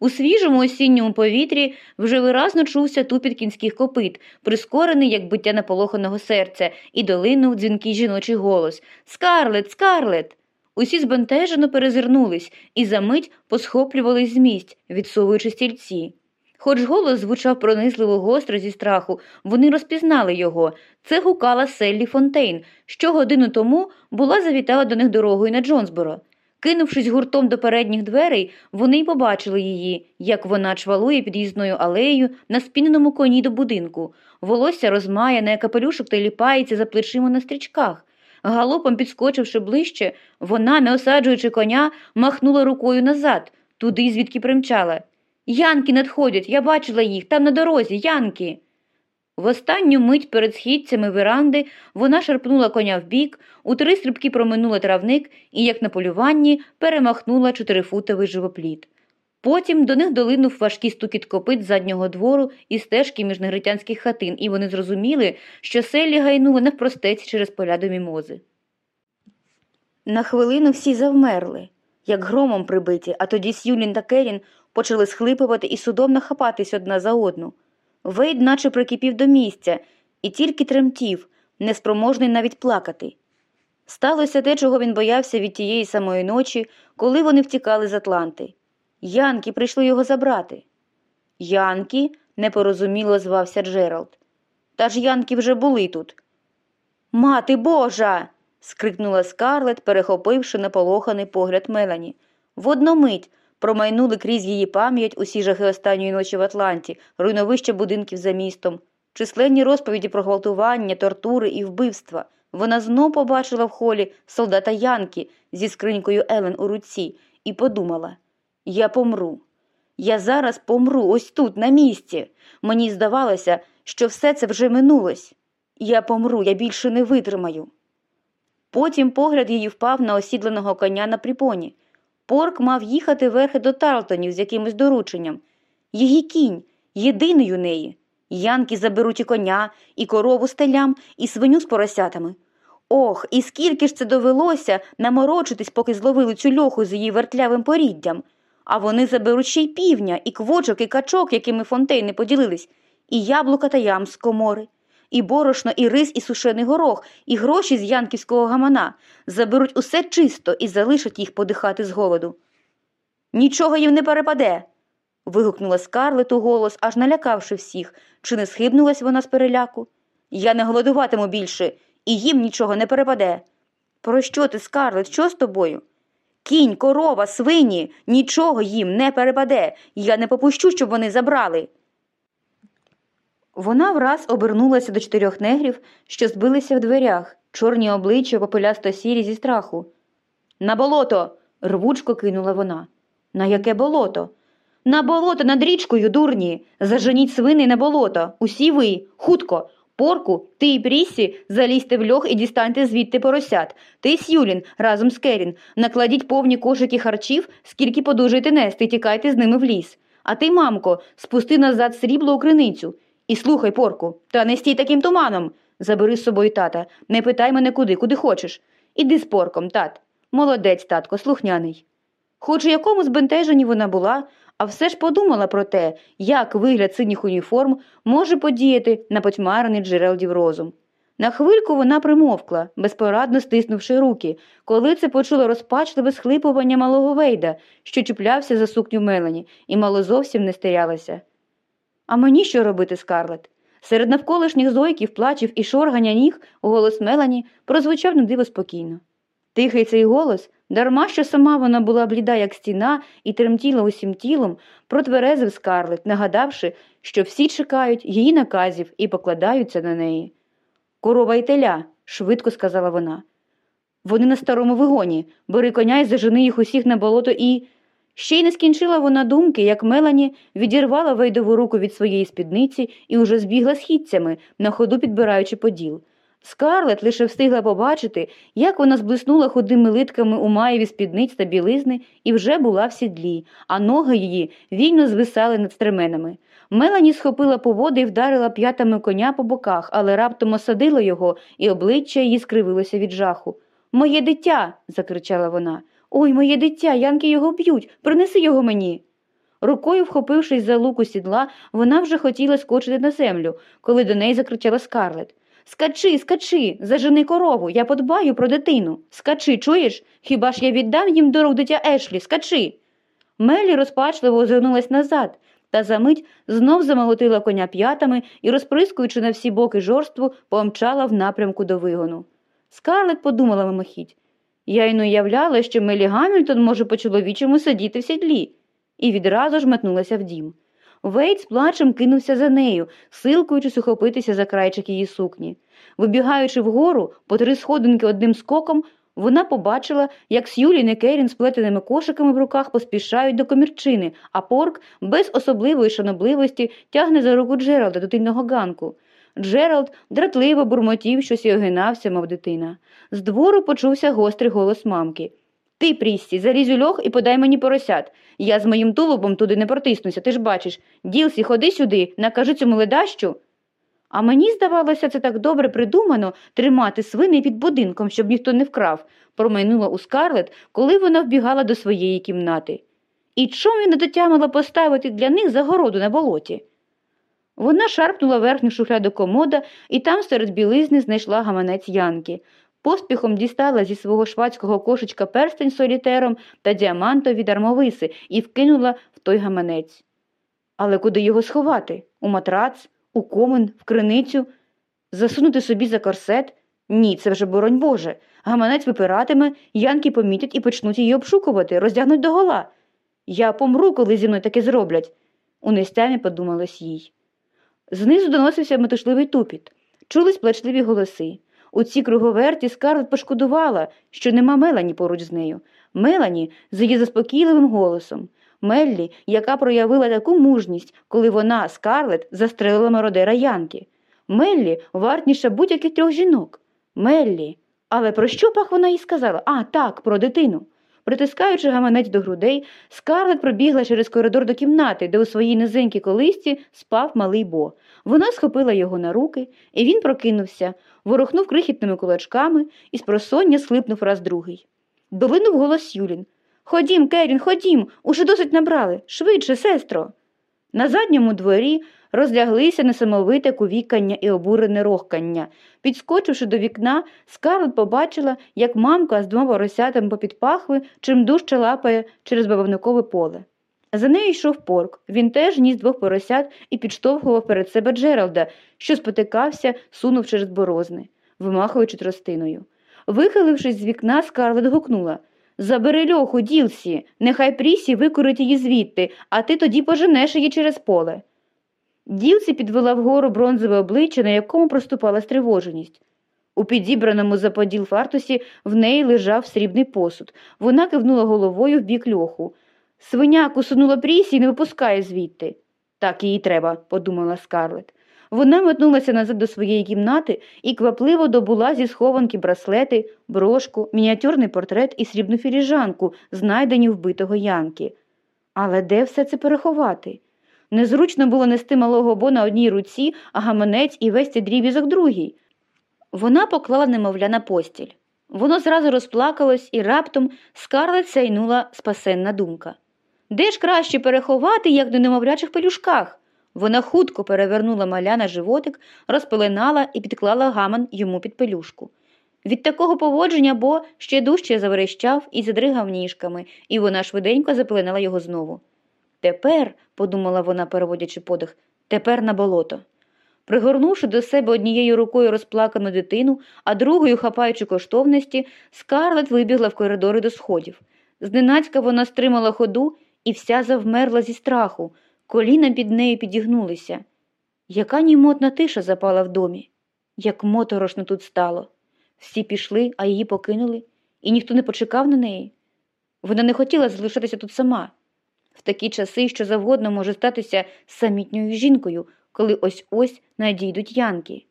У свіжому осінньому повітрі вже виразно чувся тупіт кінських копит, прискорений, як биття наполоханого серця, і долинув дзвінкий жіночий голос Скарлет, скарлет. Усі збентежено перезирнулись і за мить посхоплювались з місць, відсовуючи стільці. Хоч голос звучав пронизливо гостро зі страху, вони розпізнали його. Це гукала Селлі Фонтейн, що годину тому була завітала до них дорогою на Джонсборо. Кинувшись гуртом до передніх дверей, вони й побачили її, як вона чвалує під'їзною алеєю на спіненому коні до будинку. Волосся розмаяне, капелюшок теліпається за плечима на стрічках. Галопом підскочивши ближче, вона, не осаджуючи коня, махнула рукою назад, туди, звідки примчала. Янки надходять, я бачила їх, там на дорозі, Янки. В останню мить перед східцями веранди вона шарпнула коня вбік, у три стрибки проминула травник і, як на полюванні, перемахнула чотирифутовий живопліт. Потім до них долинув важкий стукіт копит заднього двору і стежки між негритянських хатин, і вони зрозуміли, що селі гайнули навпростець через поля до мімози. На хвилину всі завмерли, як громом прибиті, а тоді Сюлін та Керін почали схлипувати і судомно хапатись одна за одну. Вейд наче прикипів до місця і тільки тремтів, неспроможний навіть плакати. Сталося те, чого він боявся від тієї самої ночі, коли вони втікали з Атланти. Янки прийшли його забрати. Янки, непорозуміло звався Джеральд. Та ж Янки вже були тут. Мати Божа. скрикнула скарлет, перехопивши наполоханий погляд Мелані. В одну мить промайнули крізь її пам'ять усі жахи останньої ночі в Атланті, руйновище будинків за містом, численні розповіді про гвалтування, тортури і вбивства. Вона знов побачила в холі солдата Янки зі скринькою Елен у руці і подумала я помру. Я зараз помру ось тут, на місці. Мені здавалося, що все це вже минулось. Я помру, я більше не витримаю. Потім погляд її впав на осідленого коня на припоні. Порк мав їхати верхи до Тарлтонів з якимось дорученням. Її кінь, єдиний у неї. Янки заберуть і коня, і корову з телям, і свиню з поросятами. Ох, і скільки ж це довелося наморочитись, поки зловили цю льоху з її вертлявим поріддям. А вони заберуть ще й півня, і квочок, і качок, якими фонтейни поділились, і яблука та ям з комори, і борошно, і рис, і сушений горох, і гроші з янківського гамана. Заберуть усе чисто і залишать їх подихати з голоду. Нічого їм не перепаде. вигукнула скарлет у голос, аж налякавши всіх, чи не схибнулась вона з переляку. Я не голодуватиму більше, і їм нічого не перепаде. Про що ти, скарлет, що з тобою? Кінь, корова, свині, нічого їм не перепаде. Я не попущу, щоб вони забрали. Вона враз обернулася до чотирьох негрів, що збилися в дверях, чорні обличчя попелясто сірі зі страху. На болото. рвучко кинула вона. На яке болото? На болото над річкою, дурні. Заженіть свини на болото. Усі ви, хутко. Порку, ти і Пріссі залізьте в льох і дістаньте звідти поросят. Ти, Сюлін, разом з Керін, накладіть повні кошики харчів, скільки подужаєте нести, тікайте з ними в ліс. А ти, мамко, спусти назад срібло у криницю. І слухай, порку, та не стій таким туманом. Забери з собою тата, не питай мене куди, куди хочеш. Іди з порком, тат. Молодець, татко, слухняний. Хоч у якому збентеженні вона була, а все ж подумала про те, як вигляд синіх уніформ може подіяти на потьмарений Джерелдів розум. На хвильку вона примовкла, безпорадно стиснувши руки, коли це почула розпачливе схлипування малого Вейда, що чіплявся за сукню Мелані, і мало зовсім не стерялася. А мені що робити, Скарлет? Серед навколишніх зойків, плачів і шоргання ніг голос Мелані прозвучав на диво спокійно. Тихий цей голос, дарма що сама вона була бліда, як стіна, і тремтіла усім тілом, протверезив Скарлет, нагадавши, що всі чекають її наказів і покладаються на неї. Корова й теля, швидко сказала вона. Вони на старому вигоні, бери коня і зажени їх усіх на болото і. Ще й не скінчила вона думки, як Мелані відірвала вейдову руку від своєї спідниці і уже збігла східцями, на ходу підбираючи поділ. Скарлет лише встигла побачити, як вона зблиснула худими литками у маєві спідниць та білизни і вже була в сідлі, а ноги її вільно звисали над стременами. Мелані схопила поводи і вдарила п'ятами коня по боках, але раптом осадила його, і обличчя її скривилося від жаху. Моє дитя. закричала вона. Ой, моє дитя, янки його б'ють, принеси його мені. Рукою, вхопившись за луку сідла, вона вже хотіла скочити на землю, коли до неї закричала скарлет. Скачи, скачи, зажени корову, я подбаю про дитину. Скачи, чуєш? Хіба ж я віддам їм до дитя Ешлі? Скачи. Мелі розпачливо озирнулась назад, та за мить знов замолотила коня п'ятами і, розприскуючи на всі боки жорству, помчала в напрямку до вигону. Скарлет подумала мимохідь. Я й не уявляла, що Мелі Гамільтон може по-чоловічому сидіти в сідлі, і відразу ж метнулася в дім. Вейт з плачем кинувся за нею, силкуючись ухопитися за крайчик її сукні. Вибігаючи вгору, по три сходинки одним скоком, вона побачила, як С'юлін і Керін з плетеними кошиками в руках поспішають до комірчини, а порк без особливої шанобливості тягне за руку Джералда до тильного ганку. Джеральд дратливо бурмотів щось і огинався, мов дитина. З двору почувся гострий голос мамки. Ти, Пріссі, залізь у льох і подай мені поросят. Я з моїм тулубом туди не протиснуся, ти ж бачиш. Ділсі, ходи сюди, накажи цьому ледащу. А мені здавалося, це так добре придумано тримати свини під будинком, щоб ніхто не вкрав, промайнула у скарлет, коли вона вбігала до своєї кімнати. І чому я не дотямила поставити для них загороду на болоті? Вона шарпнула верхню шухляду комода і там серед білизни знайшла гаманець Янки. Поспіхом дістала зі свого швадського кошечка перстень солітером та діамантові дармовиси і вкинула в той гаманець. Але куди його сховати? У матрац, у комин, в криницю? Засунути собі за корсет? Ні, це вже боронь Боже. Гаманець випиратиме, янки помітять і почнуть її обшукувати, роздягнуть догола. Я помру, коли зі мною таке зроблять, у нестямі подумалось їй. Знизу доносився метушливий тупіт, чулись плачливі голоси. У цій круговерті Скарлет пошкодувала, що нема Мелані поруч з нею. Мелані з її заспокійливим голосом. Меллі, яка проявила таку мужність, коли вона, Скарлет, застрелила мародера Янки. Меллі вартніша будь-яких трьох жінок. Меллі. Але про що пах вона їй сказала? А, так, про дитину. Притискаючи гаманець до грудей, Скарлет пробігла через коридор до кімнати, де у своїй низенькій колисці спав малий Бо. Вона схопила його на руки, і він прокинувся, ворухнув крихітними кулачками і з просоння схлипнув раз другий. Долинув голос Юлін. Ходім, Керін, ходім, уже досить набрали. Швидше, сестро. На задньому дворі розляглися несамовите кувікання і обурене рохкання. Підскочивши до вікна, Скарлет побачила, як мамка з двома поросятами попід пахви чимдужче лапає через бабовникове поле. За нею йшов порк. Він теж ніс двох поросят і підштовхував перед себе Джералда, що спотикався, сунув через борозни, вимахуючи тростиною. Вихилившись з вікна, Скарлет гукнула Забери льоху, ділсі, нехай Прісі викорить її звідти, а ти тоді поженеш її через поле. Ділсі підвела вгору бронзове обличчя, на якому проступала стривоженість. У підібраному за поділ фартусі в неї лежав срібний посуд. Вона кивнула головою в бік льоху. Свиня кусунула Прісі і не випускає звідти. Так їй треба, подумала Скарлет. Вона метнулася назад до своєї кімнати і квапливо добула зі схованки браслети, брошку, мініатюрний портрет і срібну філіжанку, знайдені вбитого Янки. Але де все це переховати? Незручно було нести малого бо на одній руці, а гаманець і весь цей дріб'язок другій. Вона поклала немовля на постіль. Воно зразу розплакалось і раптом скарлет сяйнула спасенна думка. Де ж краще переховати, як до немовлячих пелюшках? Вона хутко перевернула маля на животик, розпеленала і підклала гаман йому під пелюшку. Від такого поводження Бо ще дужче заверещав і задригав ніжками, і вона швиденько запеленала його знову. Тепер, подумала вона, переводячи подих, тепер на болото. Пригорнувши до себе однією рукою розплакану дитину, а другою, хапаючи коштовності, скарлет вибігла в коридори до сходів. Зненацька вона стримала ходу і вся завмерла зі страху, коліна під нею підігнулися. Яка німотна тиша запала в домі, як моторошно тут стало. Всі пішли, а її покинули, і ніхто не почекав на неї. Вона не хотіла залишатися тут сама. В такі часи, що завгодно може статися самітньою жінкою, коли ось ось надійдуть янки.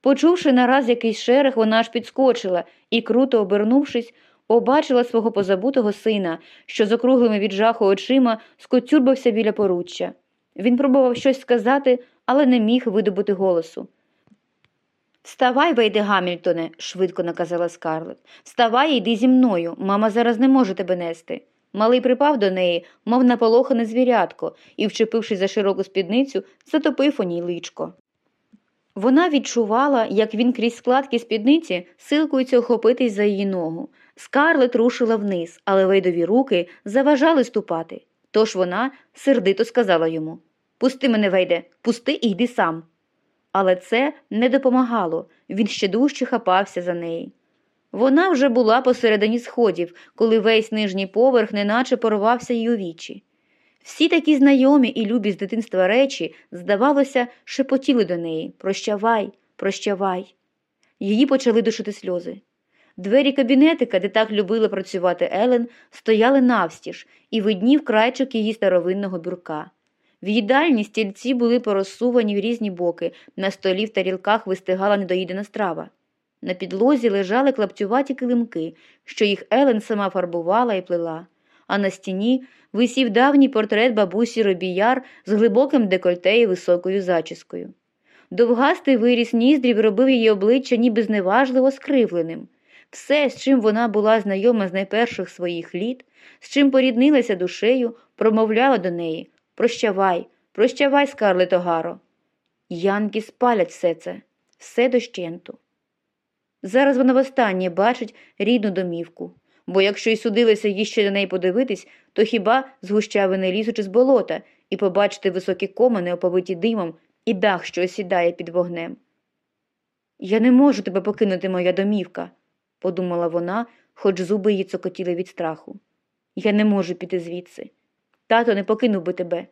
Почувши нараз якийсь шерех, вона аж підскочила і, круто обернувшись, побачила свого позабутого сина, що з округлими від жаху очима скоцюрбався біля поруччя. Він пробував щось сказати, але не міг видобути голосу. Вставай, Вейде Гамільтоне, швидко наказала Скарлет. Вставай йди зі мною. Мама зараз не може тебе нести. Малий припав до неї, мов наполохане звірятко, і, вчепившись за широку спідницю, затопив у ній личко. Вона відчувала, як він крізь складки спідниці силкується охопитись за її ногу. Скарлет рушила вниз, але вейдові руки заважали ступати. Тож вона сердито сказала йому Пусти мене, вейде, пусти і йди сам. Але це не допомагало, він ще дужче хапався за неї. Вона вже була посередині сходів, коли весь нижній поверх неначе порвався у вічі. Всі такі знайомі і любі з дитинства речі, здавалося, шепотіли до неї Прощавай, прощавай. Її почали душити сльози. Двері кабінетика, де так любила працювати Елен, стояли навстіж і виднів крайчик її старовинного бюрка. В їдальні стільці були порозсувані в різні боки, на столі в тарілках вистигала недоїдена страва. На підлозі лежали клаптюваті килимки, що їх Елен сама фарбувала і плела, а на стіні висів давній портрет бабусі Робіяр з глибоким декольте і високою зачіскою. Довгастий виріс ніздрів робив її обличчя ніби зневажливо скривленим. Все, з чим вона була знайома з найперших своїх літ, з чим поріднилася душею, промовляла до неї Прощавай, прощавай, Скарлето Гаро. Янки спалять все це, все дощенту. Зараз вона востаннє бачить рідну домівку, бо якщо й судилося їй ще на неї подивитись, то хіба з гущавини лісу чи з болота і побачити високі комини, оповиті димом, і дах, що осідає під вогнем. Я не можу тебе покинути, моя домівка, подумала вона, хоч зуби її цокотіли від страху. Я не можу піти звідси. Тато не покинув би тебе.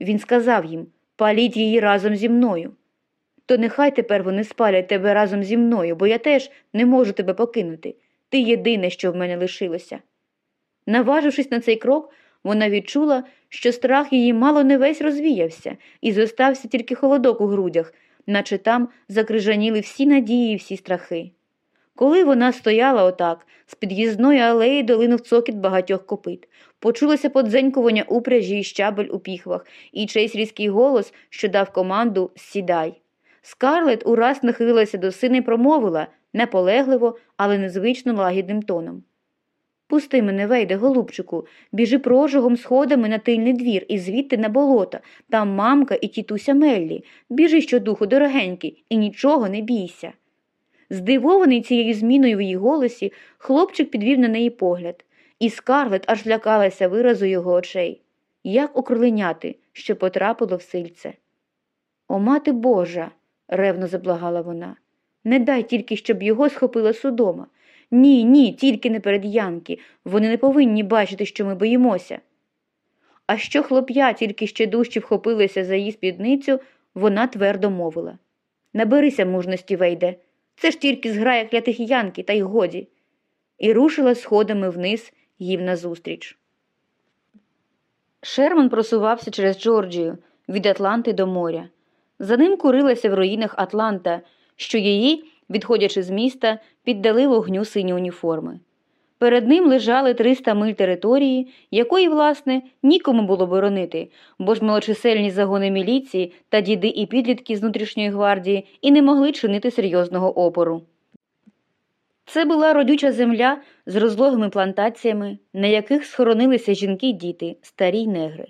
Він сказав їм паліть її разом зі мною. То нехай тепер вони спалять тебе разом зі мною, бо я теж не можу тебе покинути. Ти єдине, що в мене лишилося. Наважившись на цей крок, вона відчула, що страх її мало не весь розвіявся, і зостався тільки холодок у грудях, наче там закрижаніли всі надії і всі страхи. Коли вона стояла отак, з під'їзної алеї долинув цокіт багатьох копит, почулося подзенькування упряжі і щабель у піхвах, і чийсь різкий голос, що дав команду Сідай. Скарлет ураз нахилилася до сина і промовила наполегливо, але незвично лагідним тоном. Пусти мене, вейде, голубчику, біжи прожигом сходами на тильний двір і звідти на болото. Там мамка і тітуся Меллі. Біжи щодуху, дорогенький, і нічого не бійся. Здивований цією зміною в її голосі, хлопчик підвів на неї погляд, і скарлет аж лякалася виразу його очей, як окроленяти, що потрапило в сильце. О, мати Божа, ревно заблагала вона, не дай тільки, щоб його схопила судома. Ні, ні, тільки не перед Янки. Вони не повинні бачити, що ми боїмося. А що хлоп'я тільки ще дужче вхопилися за її спідницю, вона твердо мовила Наберися мужності, вейде. Це ж тільки зграя клятих янки, та й годі. І рушила сходами вниз їм назустріч. Шерман просувався через Джорджію від Атланти до моря. За ним курилася в руїнах Атланта, що її, відходячи з міста, піддали вогню сині уніформи. Перед ним лежали 300 миль території, якої, власне, нікому було боронити, бо ж малочисельні загони міліції та діди і підлітки з внутрішньої гвардії і не могли чинити серйозного опору. Це була родюча земля з розлогими плантаціями, на яких схоронилися жінки й діти, старі й негри.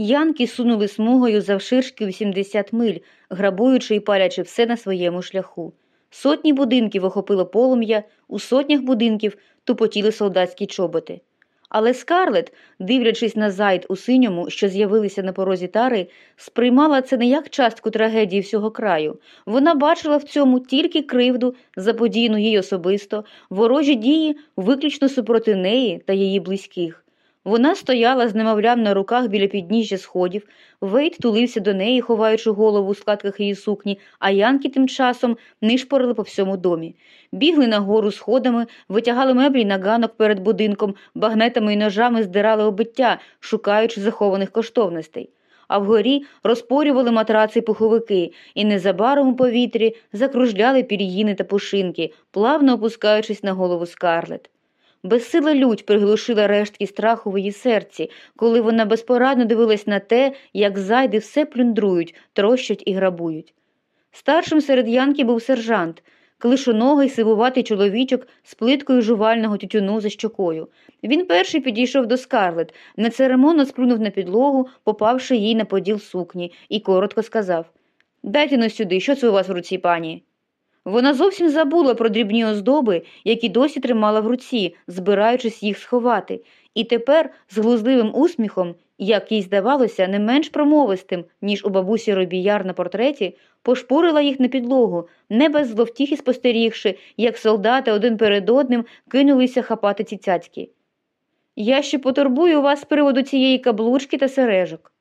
Янки сунули смугою завширшки 80 миль, грабуючи і палячи все на своєму шляху. Сотні будинків охопило полум'я, у сотнях будинків тупотіли солдатські чоботи. Але Скарлет, дивлячись на зайд у синьому, що з'явилися на порозі тари, сприймала це не як частку трагедії всього краю. Вона бачила в цьому тільки кривду, заподіяну їй особисто, ворожі дії виключно супроти неї та її близьких. Вона стояла з немовлям на руках біля підніжжя сходів, Вейт тулився до неї, ховаючи голову у складках її сукні, а янки тим часом нишпорили по всьому домі. Бігли нагору сходами, витягали меблі на ганок перед будинком, багнетами і ножами здирали обиття, шукаючи захованих коштовностей. А вгорі розпорювали матраци й пуховики, і незабаром у повітрі закружляли пір'їни та пушинки, плавно опускаючись на голову скарлет. Безсила лють приглушила рештки страху в її серці, коли вона безпорадно дивилась на те, як зайди все плюндрують, трощать і грабують. Старшим серед янки був сержант, клишоногий сивуватий чоловічок з плиткою жувального тютюну за щокою. Він перший підійшов до скарлет, нецеремонно сплюнув на підлогу, попавши їй на поділ сукні, і коротко сказав Дайте но сюди, що це у вас в руці, пані? Вона зовсім забула про дрібні оздоби, які досі тримала в руці, збираючись їх сховати, і тепер з глузливим усміхом, як їй здавалося, не менш промовистим, ніж у бабусі робіяр на портреті, пошпурила їх на підлогу, не без зловтіхи спостерігши, як солдати один перед одним кинулися хапати ці цяцьки. Я ще потурбую вас з приводу цієї каблучки та сережок.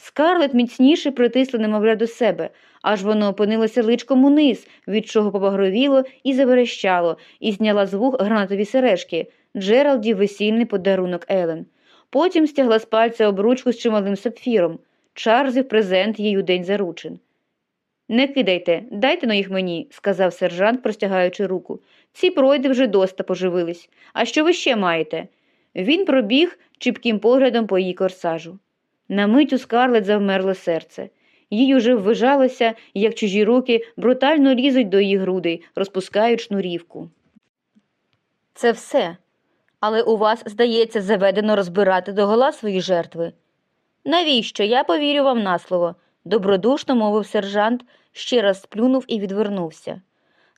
Скарлет міцніше притисла немовля до себе, аж воно опинилося личком униз, від чого побагровіло і заверещало, і зняла з вух гранатові сережки Джералді весільний подарунок Елен. Потім стягла з пальця обручку з чималим сапфіром, Чарльзів презент їй у день заручин. Не кидайте, дайте но їх мені, сказав сержант, простягаючи руку. Ці пройди вже доста поживились. А що ви ще маєте? Він пробіг чіпким поглядом по її корсажу. На мить у скарлет завмерло серце. Їй уже ввижалося, як чужі руки брутально лізуть до її грудей, розпускають шнурівку. Це все. Але у вас, здається, заведено розбирати догола свої жертви. Навіщо? Я повірю вам на слово, добродушно мовив сержант, ще раз сплюнув і відвернувся.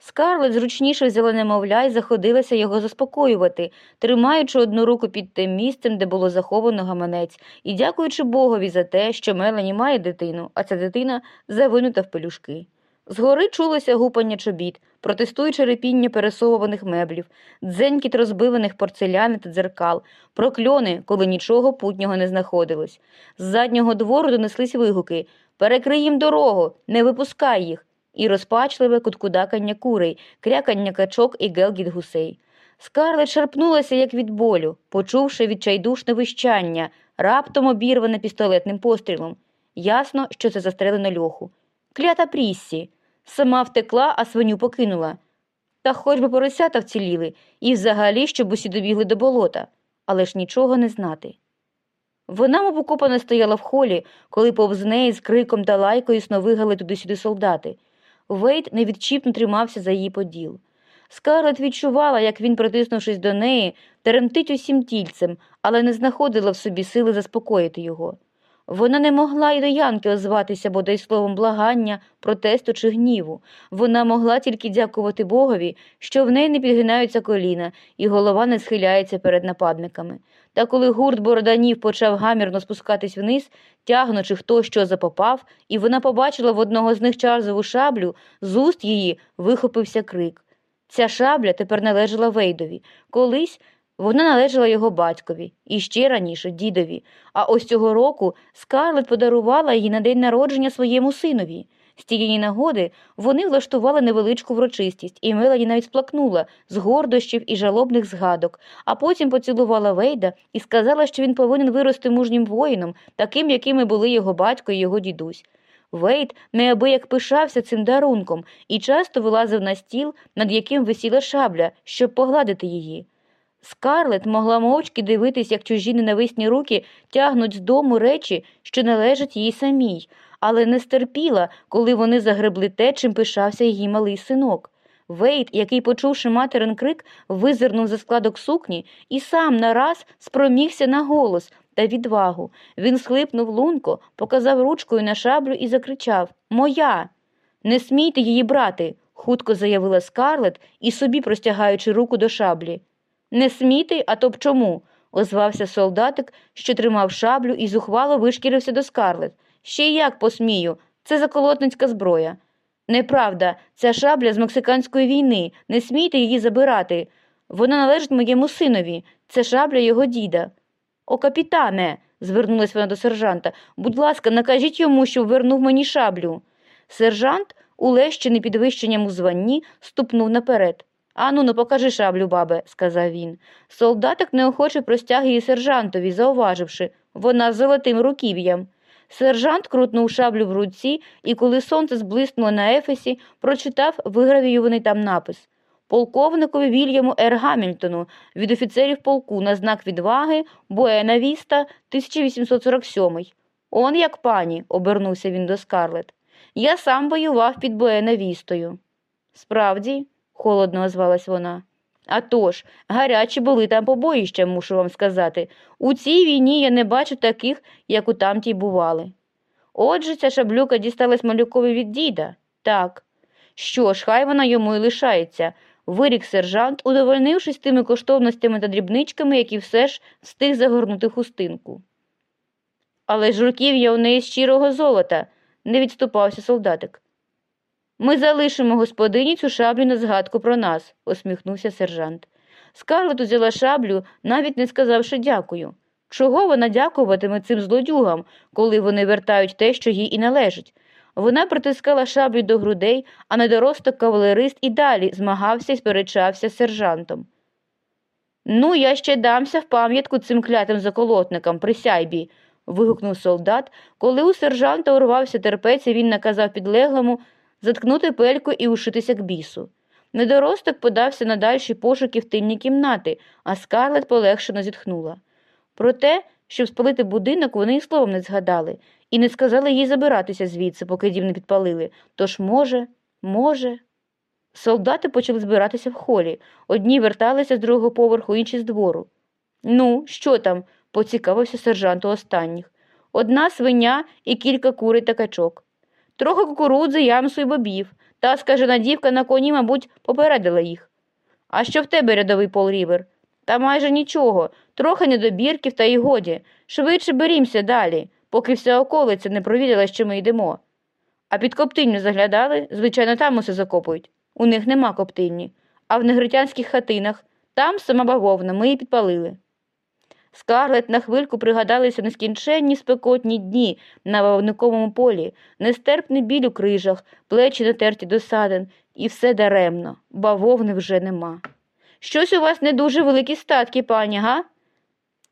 Скарлет зручніше взяла немовля і заходилася його заспокоювати, тримаючи одну руку під тим місцем, де було заховано гаманець, і дякуючи Богові за те, що Мелані має дитину, а ця дитина завинута в пелюшки. Згори чулося гупання чобіт, протестуючи репіння пересовуваних меблів, дзенькіт розбиваних порцеляни та дзеркал, прокльони, коли нічого путнього не знаходилось. З заднього двору донеслись вигуки Перекрий їм дорогу, не випускай їх і розпачливе куткудакання курей, крякання качок і гелгіт гусей. Скарлет шарпнулася, як від болю, почувши відчайдушне вищання, раптом обірване пістолетним пострілом. Ясно, що це застрелено льоху. Клята Пріссі. Сама втекла, а свиню покинула. Та хоч би поросята вціліли, і взагалі, щоб усі добігли до болота, але ж нічого не знати. Вона мов окопана стояла в холі, коли повз неї з криком та лайкою сновигали туди-сюди солдати. Вейт невідчіпно тримався за її поділ. Скарлет відчувала, як він, притиснувшись до неї, теремтить усім тільцем, але не знаходила в собі сили заспокоїти його. Вона не могла й до Янки озватися бодай словом благання, протесту чи гніву. Вона могла тільки дякувати Богові, що в неї не підгинаються коліна, і голова не схиляється перед нападниками. Та коли гурт бороданів почав гамірно спускатись вниз, тягнучи хто що запопав, і вона побачила в одного з них чарзову шаблю, з уст її вихопився крик. Ця шабля тепер належала Вейдові. Колись вона належала його батькові і ще раніше дідові. А ось цього року Скарлет подарувала її на день народження своєму синові. З тієї нагоди вони влаштували невеличку врочистість, і Мелані навіть сплакнула з гордощів і жалобних згадок, а потім поцілувала Вейда і сказала, що він повинен вирости мужнім воїном, таким, якими були його батько і його дідусь. Вейд неабияк пишався цим дарунком і часто вилазив на стіл, над яким висіла шабля, щоб погладити її. Скарлет могла мовчки дивитись, як чужі ненависні руки тягнуть з дому речі, що належать їй самій, але не стерпіла, коли вони загребли те, чим пишався її малий синок. Вейт, який, почувши материн крик, визирнув за складок сукні і сам нараз спромігся на голос та відвагу. Він схлипнув лунко, показав ручкою на шаблю і закричав Моя. Не смійте її брати, хутко заявила скарлет і собі простягаючи руку до шаблі. Не сміти, а то б чому? озвався солдатик, що тримав шаблю і зухвало вишкірився до скарлет. Ще як посмію, це заколотницька зброя. Неправда, ця шабля з мексиканської війни, не смійте її забирати. Вона належить моєму синові, це шабля його діда. О, капітане, звернулась вона до сержанта, будь ласка, накажіть йому, щоб вернув мені шаблю. Сержант, улещений підвищенням у званні, ступнув наперед. Ану, ну покажи шаблю, бабе, сказав він. Солдатик неохоче простяг її сержантові, зауваживши, вона з золотим руків'ям. Сержант крутнув шаблю в руці і, коли сонце зблиснуло на ефесі, прочитав вигравіюваний там напис полковникові Вільяму Р. Гамільтону від офіцерів полку на знак відваги Буена Віста 1847. Он як пані, обернувся він до Скарлет. Я сам воював під Буена Вістою. Справді, холодно озвалась вона. «А тож, гарячі були там побоїща, мушу вам сказати. У цій війні я не бачу таких, як у тамтій бували. Отже, ця шаблюка дісталась малюкові від діда. Так. Що ж, хай вона йому і лишається, вирік сержант, удовольнившись тими коштовностями та дрібничками, які все ж встиг загорнути хустинку. Але ж руків'я у неї з щирого золота, не відступався солдатик. Ми залишимо господині цю шаблю на згадку про нас, усміхнувся сержант. Скарлет узяла шаблю, навіть не сказавши дякую. Чого вона дякуватиме цим злодюгам, коли вони вертають те, що їй і належить? Вона притискала шаблю до грудей, а недоросток кавалерист і далі змагався і сперечався з сержантом. Ну, я ще дамся в пам'ятку цим клятим заколотникам, присяйбі. вигукнув солдат. Коли у сержанта урвався терпець, і він наказав підлеглому заткнути пельку і ушитися к бісу. Недоросток подався на дальші пошуки в тильні кімнати, а скарлет полегшено зітхнула. Про те, щоб спалити будинок, вони й словом не згадали, і не сказали їй забиратися звідси, поки дім не підпалили. Тож, може, може. Солдати почали збиратися в холі. Одні верталися з другого поверху, інші з двору. Ну, що там? поцікавився сержант у останніх. Одна свиня і кілька курей та качок. Трохи кукурудзи, ямсу і бобів. Та скажена дівка на коні, мабуть, попередила їх. А що в тебе, рядовий Пол Рівер? Та майже нічого, трохи недобірків та й годі. Швидше берімся далі, поки вся околиця не провідала, що ми йдемо. А під коптильню заглядали, звичайно, там усе закопують. У них нема коптильні. А в негритянських хатинах там сама бавовна, ми її підпалили. Скарлет на хвильку пригадалися нескінченні спекотні дні на вовниковому полі, нестерпний біль у крижах, плечі натерті до садин, і все даремно, бавовни вже нема. Щось у вас не дуже великі статки, пані, га?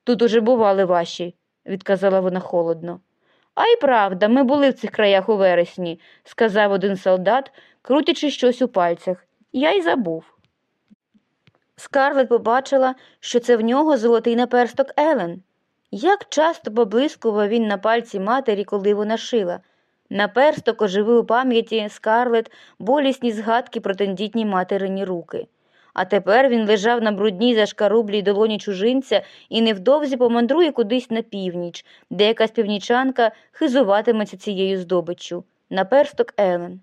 Тут уже бували ваші, відказала вона холодно. А й правда, ми були в цих краях у вересні, сказав один солдат, крутячи щось у пальцях. Я й забув. Скарлет побачила, що це в нього золотий наперсток Елен. Як часто поблискував він на пальці матері, коли вона шила. Наперсток оживив у пам'яті Скарлет болісні згадки про тендітні материні руки. А тепер він лежав на брудній зашкарублій долоні чужинця і невдовзі помандрує кудись на північ, де якась північанка хизуватиметься цією здобиччю. Наперсток Елен.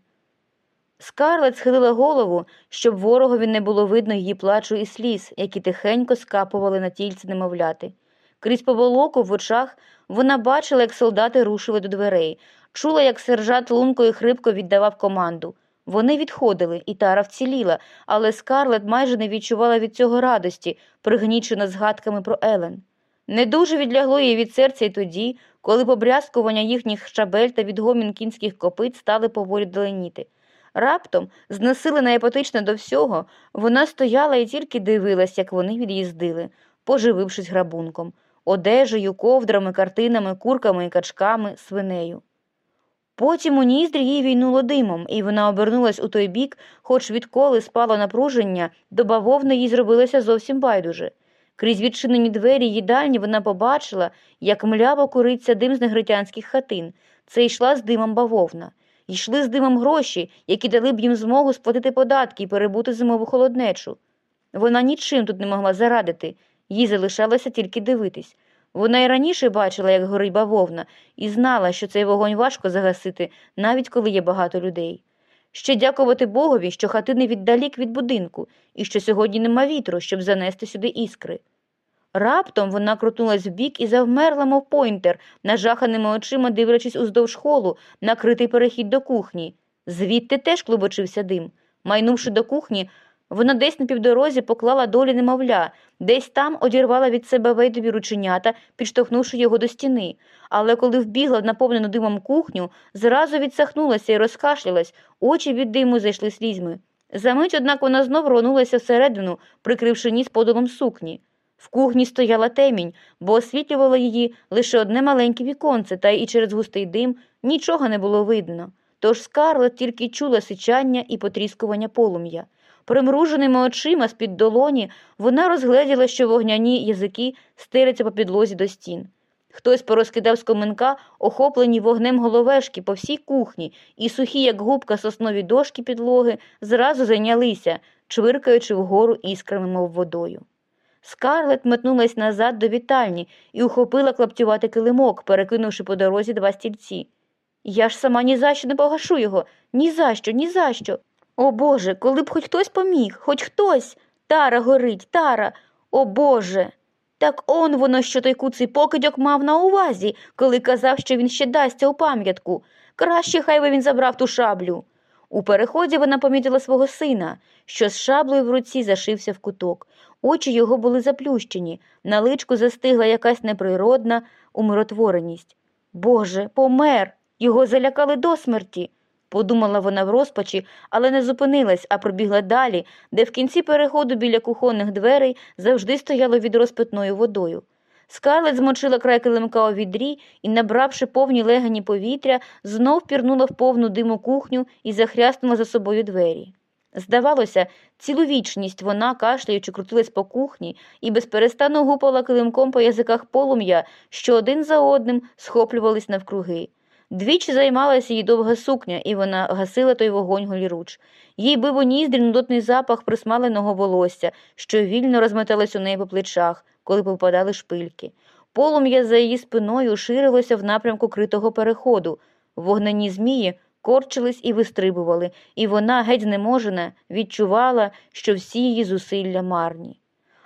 Скарлет схилила голову, щоб ворогові не було видно її плачу і сліз, які тихенько скапували на тільці немовляти. Крізь поволоку в очах вона бачила, як солдати рушили до дверей, чула, як сержант лунко і хрипко віддавав команду. Вони відходили, і тара вціліла, але Скарлет майже не відчувала від цього радості, пригнічена згадками про Елен. Не дуже відлягло їй від серця й тоді, коли побрязкування їхніх щабель та відгомін кінських копит стали поволі даленіти. Раптом, знесилена і до всього, вона стояла і тільки дивилась, як вони від'їздили, поживившись грабунком, одежею, ковдрами, картинами, курками і качками, свинею. Потім у ніздрі їй війнуло димом, і вона обернулась у той бік, хоч відколи спало напруження, до бавовни їй зробилося зовсім байдуже. Крізь відчинені двері їдальні вона побачила, як мляво куриться дим з негритянських хатин. Це йшла з димом бавовна. Йшли з димом гроші, які дали б їм змогу сплатити податки і перебути зимову холоднечу. Вона нічим тут не могла зарадити, їй залишалося тільки дивитись. Вона й раніше бачила, як горить бавовна, і знала, що цей вогонь важко загасити, навіть коли є багато людей. Ще дякувати Богові, що хатини віддалік від будинку, і що сьогодні нема вітру, щоб занести сюди іскри. Раптом вона крутнулась вбік і завмерла, мов пойнтер, нажаханими очима дивлячись уздовж холу, накритий перехід до кухні. Звідти теж клубочився дим. Майнувши до кухні, вона десь на півдорозі поклала долі немовля, десь там одірвала від себе вейдові рученята, підштовхнувши його до стіни. Але коли вбігла в наповнену димом кухню, зразу відсахнулася і розкашлялась, очі від диму зайшли слізьми. Замить, однак, вона знов ронулася всередину, прикривши ніс подолом сукні. В кухні стояла темінь, бо освітлювало її лише одне маленьке віконце, та і через густий дим нічого не було видно. Тож Скарлет тільки чула сичання і потріскування полум'я. Примруженими очима з-під долоні вона розгледіла, що вогняні язики стеляться по підлозі до стін. Хтось порозкидав з коменка охоплені вогнем головешки по всій кухні, і сухі, як губка соснові дошки підлоги, зразу зайнялися, чвиркаючи вгору іскрами, мов водою. Скарлет метнулась назад до вітальні і ухопила клаптювати килимок, перекинувши по дорозі два стільці. Я ж сама ні за що не погашу його, ні за що, ні за що. О Боже, коли б хоч хтось поміг, хоч хтось. Тара горить, тара, о Боже. Так он воно, що той куций покидьок мав на увазі, коли казав, що він ще дасться у пам'ятку. Краще хай би він забрав ту шаблю. У переході вона помітила свого сина, що з шаблею в руці зашився в куток. Очі його були заплющені, на личку застигла якась неприродна умиротвореність. Боже, помер! Його залякали до смерті, подумала вона в розпачі, але не зупинилась, а пробігла далі, де в кінці переходу біля кухонних дверей завжди стояло відро з питною водою. Скарлет змочила край килимка у відрі і, набравши повні легені повітря, знов пірнула в повну диму кухню і захряснула за собою двері. Здавалося, цілу вічність вона, кашляючи, крутилась по кухні і безперестану гупала килимком по язиках полум'я, що один за одним схоплювались навкруги. Двічі займалася її довга сукня, і вона гасила той вогонь голіруч. Їй бив у ніздрі нудотний запах присмаленого волосся, що вільно розметалось у неї по плечах, коли попадали шпильки. Полум'я за її спиною ширилося в напрямку критого переходу. Вогнені змії корчились і вистрибували, і вона, геть знеможена, відчувала, що всі її зусилля марні.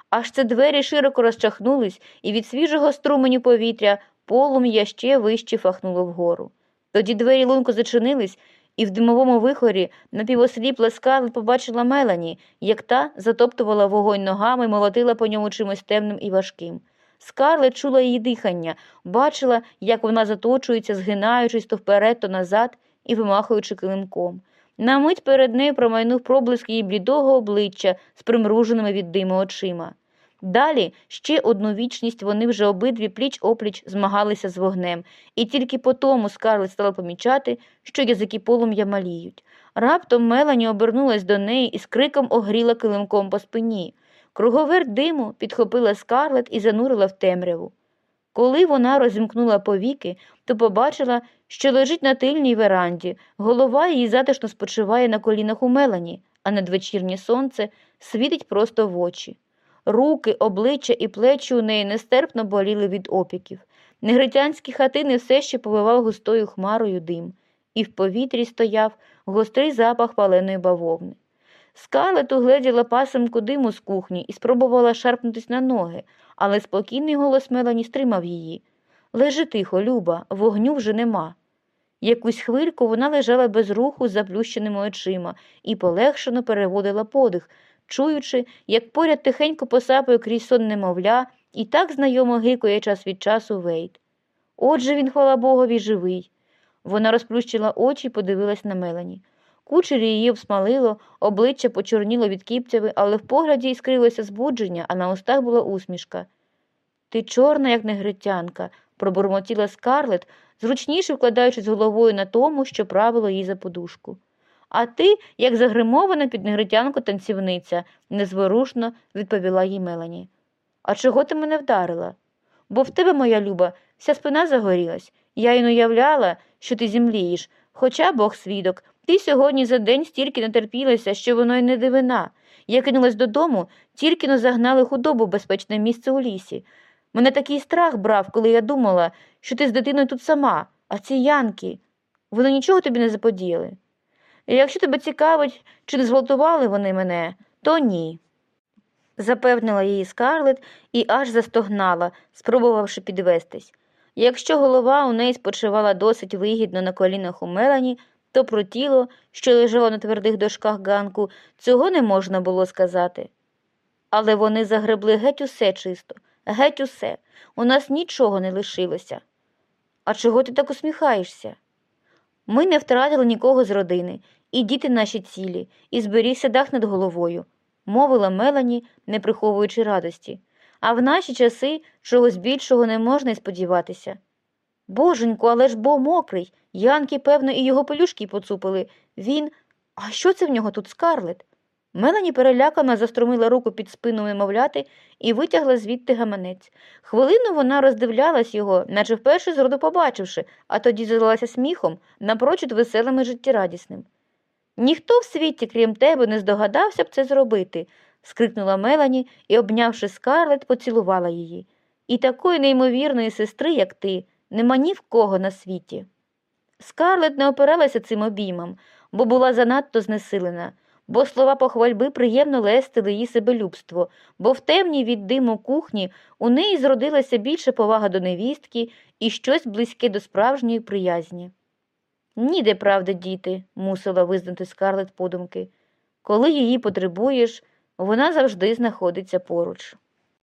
Аж це двері широко розчахнулись, і від свіжого струменю повітря полум'я ще вище фахнуло вгору. Тоді двері лунко зачинились, і в димовому вихорі напівосліпла скарлет побачила Мелані, як та затоптувала вогонь ногами, молотила по ньому чимось темним і важким. Скарлет чула її дихання, бачила, як вона заточується, згинаючись то вперед, то назад і вимахуючи килимком. На мить перед нею промайнув проблиск її блідого обличчя з примруженими від диму очима. Далі ще одну вічність вони вже обидві пліч опліч змагалися з вогнем, і тільки по тому Скарлет стала помічати, що язики полум'я маліють. Раптом Мелані обернулась до неї і з криком огріла килимком по спині. Круговерт диму підхопила Скарлет і занурила в темряву. Коли вона розімкнула повіки, то побачила, що лежить на тильній веранді, голова її затишно спочиває на колінах у Мелані, а надвечірнє сонце світить просто в очі. Руки, обличчя і плечі у неї нестерпно боліли від опіків. Негритянські хатини все ще повивав густою хмарою дим, і в повітрі стояв гострий запах паленої бавовни. Скарлет угледіла пасемку диму з кухні і спробувала шарпнутись на ноги, але спокійний голос Мелані стримав її. Лежи тихо, Люба, вогню вже нема. Якусь хвильку вона лежала без руху з заплющеними очима і полегшено переводила подих, чуючи, як поряд тихенько посапує крізь сон немовля і так знайомо гикує час від часу Вейт. Отже він, хвала Богові, живий. Вона розплющила очі і подивилась на Мелані. Кучері її обсмалило, обличчя почорніло від кіпцяви, але в погляді іскрилося збудження, а на устах була усмішка. Ти чорна, як негритянка, пробурмотіла скарлет, зручніше вкладаючись головою на тому, що правило їй за подушку. А ти, як загримована під негритянку танцівниця, незворушно відповіла їй Мелані. А чого ти мене вдарила? Бо в тебе, моя люба, вся спина загорілась. Я й уявляла, що ти зімлієш, хоча Бог свідок, ти сьогодні за день стільки натерпілася, що воно й не дивина. Я кинулась додому, тільки но загнали худобу в безпечне місце у лісі. Мене такий страх брав, коли я думала, що ти з дитиною тут сама, а ці янки, вони нічого тобі не заподіяли. І якщо тебе цікавить, чи не зґвалтували вони мене, то ні. запевнила її скарлет і аж застогнала, спробувавши підвестись. Якщо голова у неї спочивала досить вигідно на колінах у Мелані, то про тіло, що лежало на твердих дошках ганку, цього не можна було сказати. Але вони загребли геть усе чисто, геть усе. У нас нічого не лишилося. А чого ти так усміхаєшся? Ми не втратили нікого з родини, і діти наші цілі, і зберігся дах над головою, мовила Мелані, не приховуючи радості. А в наші часи чогось більшого не можна й сподіватися. Боженьку, але ж бо мокрий. Янки, певно, і його пелюшки поцупили. Він. А що це в нього тут скарлет? Мелані перелякано заструмила руку під спину немовляти і витягла звідти гаманець. Хвилину вона роздивлялась його, наче вперше зроду побачивши, а тоді залилася сміхом, напрочуд веселим і життєрадісним. Ніхто в світі, крім тебе, не здогадався б це зробити, скрикнула Мелані і, обнявши скарлет, поцілувала її. І такої неймовірної сестри, як ти, нема ні в кого на світі. Скарлет не опиралася цим обіймам, бо була занадто знесилена, бо слова похвальби приємно лестили її себелюбство, бо в темній від диму кухні у неї зродилася більше повага до невістки і щось близьке до справжньої приязні. Ніде правда, діти, мусила визнати скарлет подумки. Коли її потребуєш, вона завжди знаходиться поруч.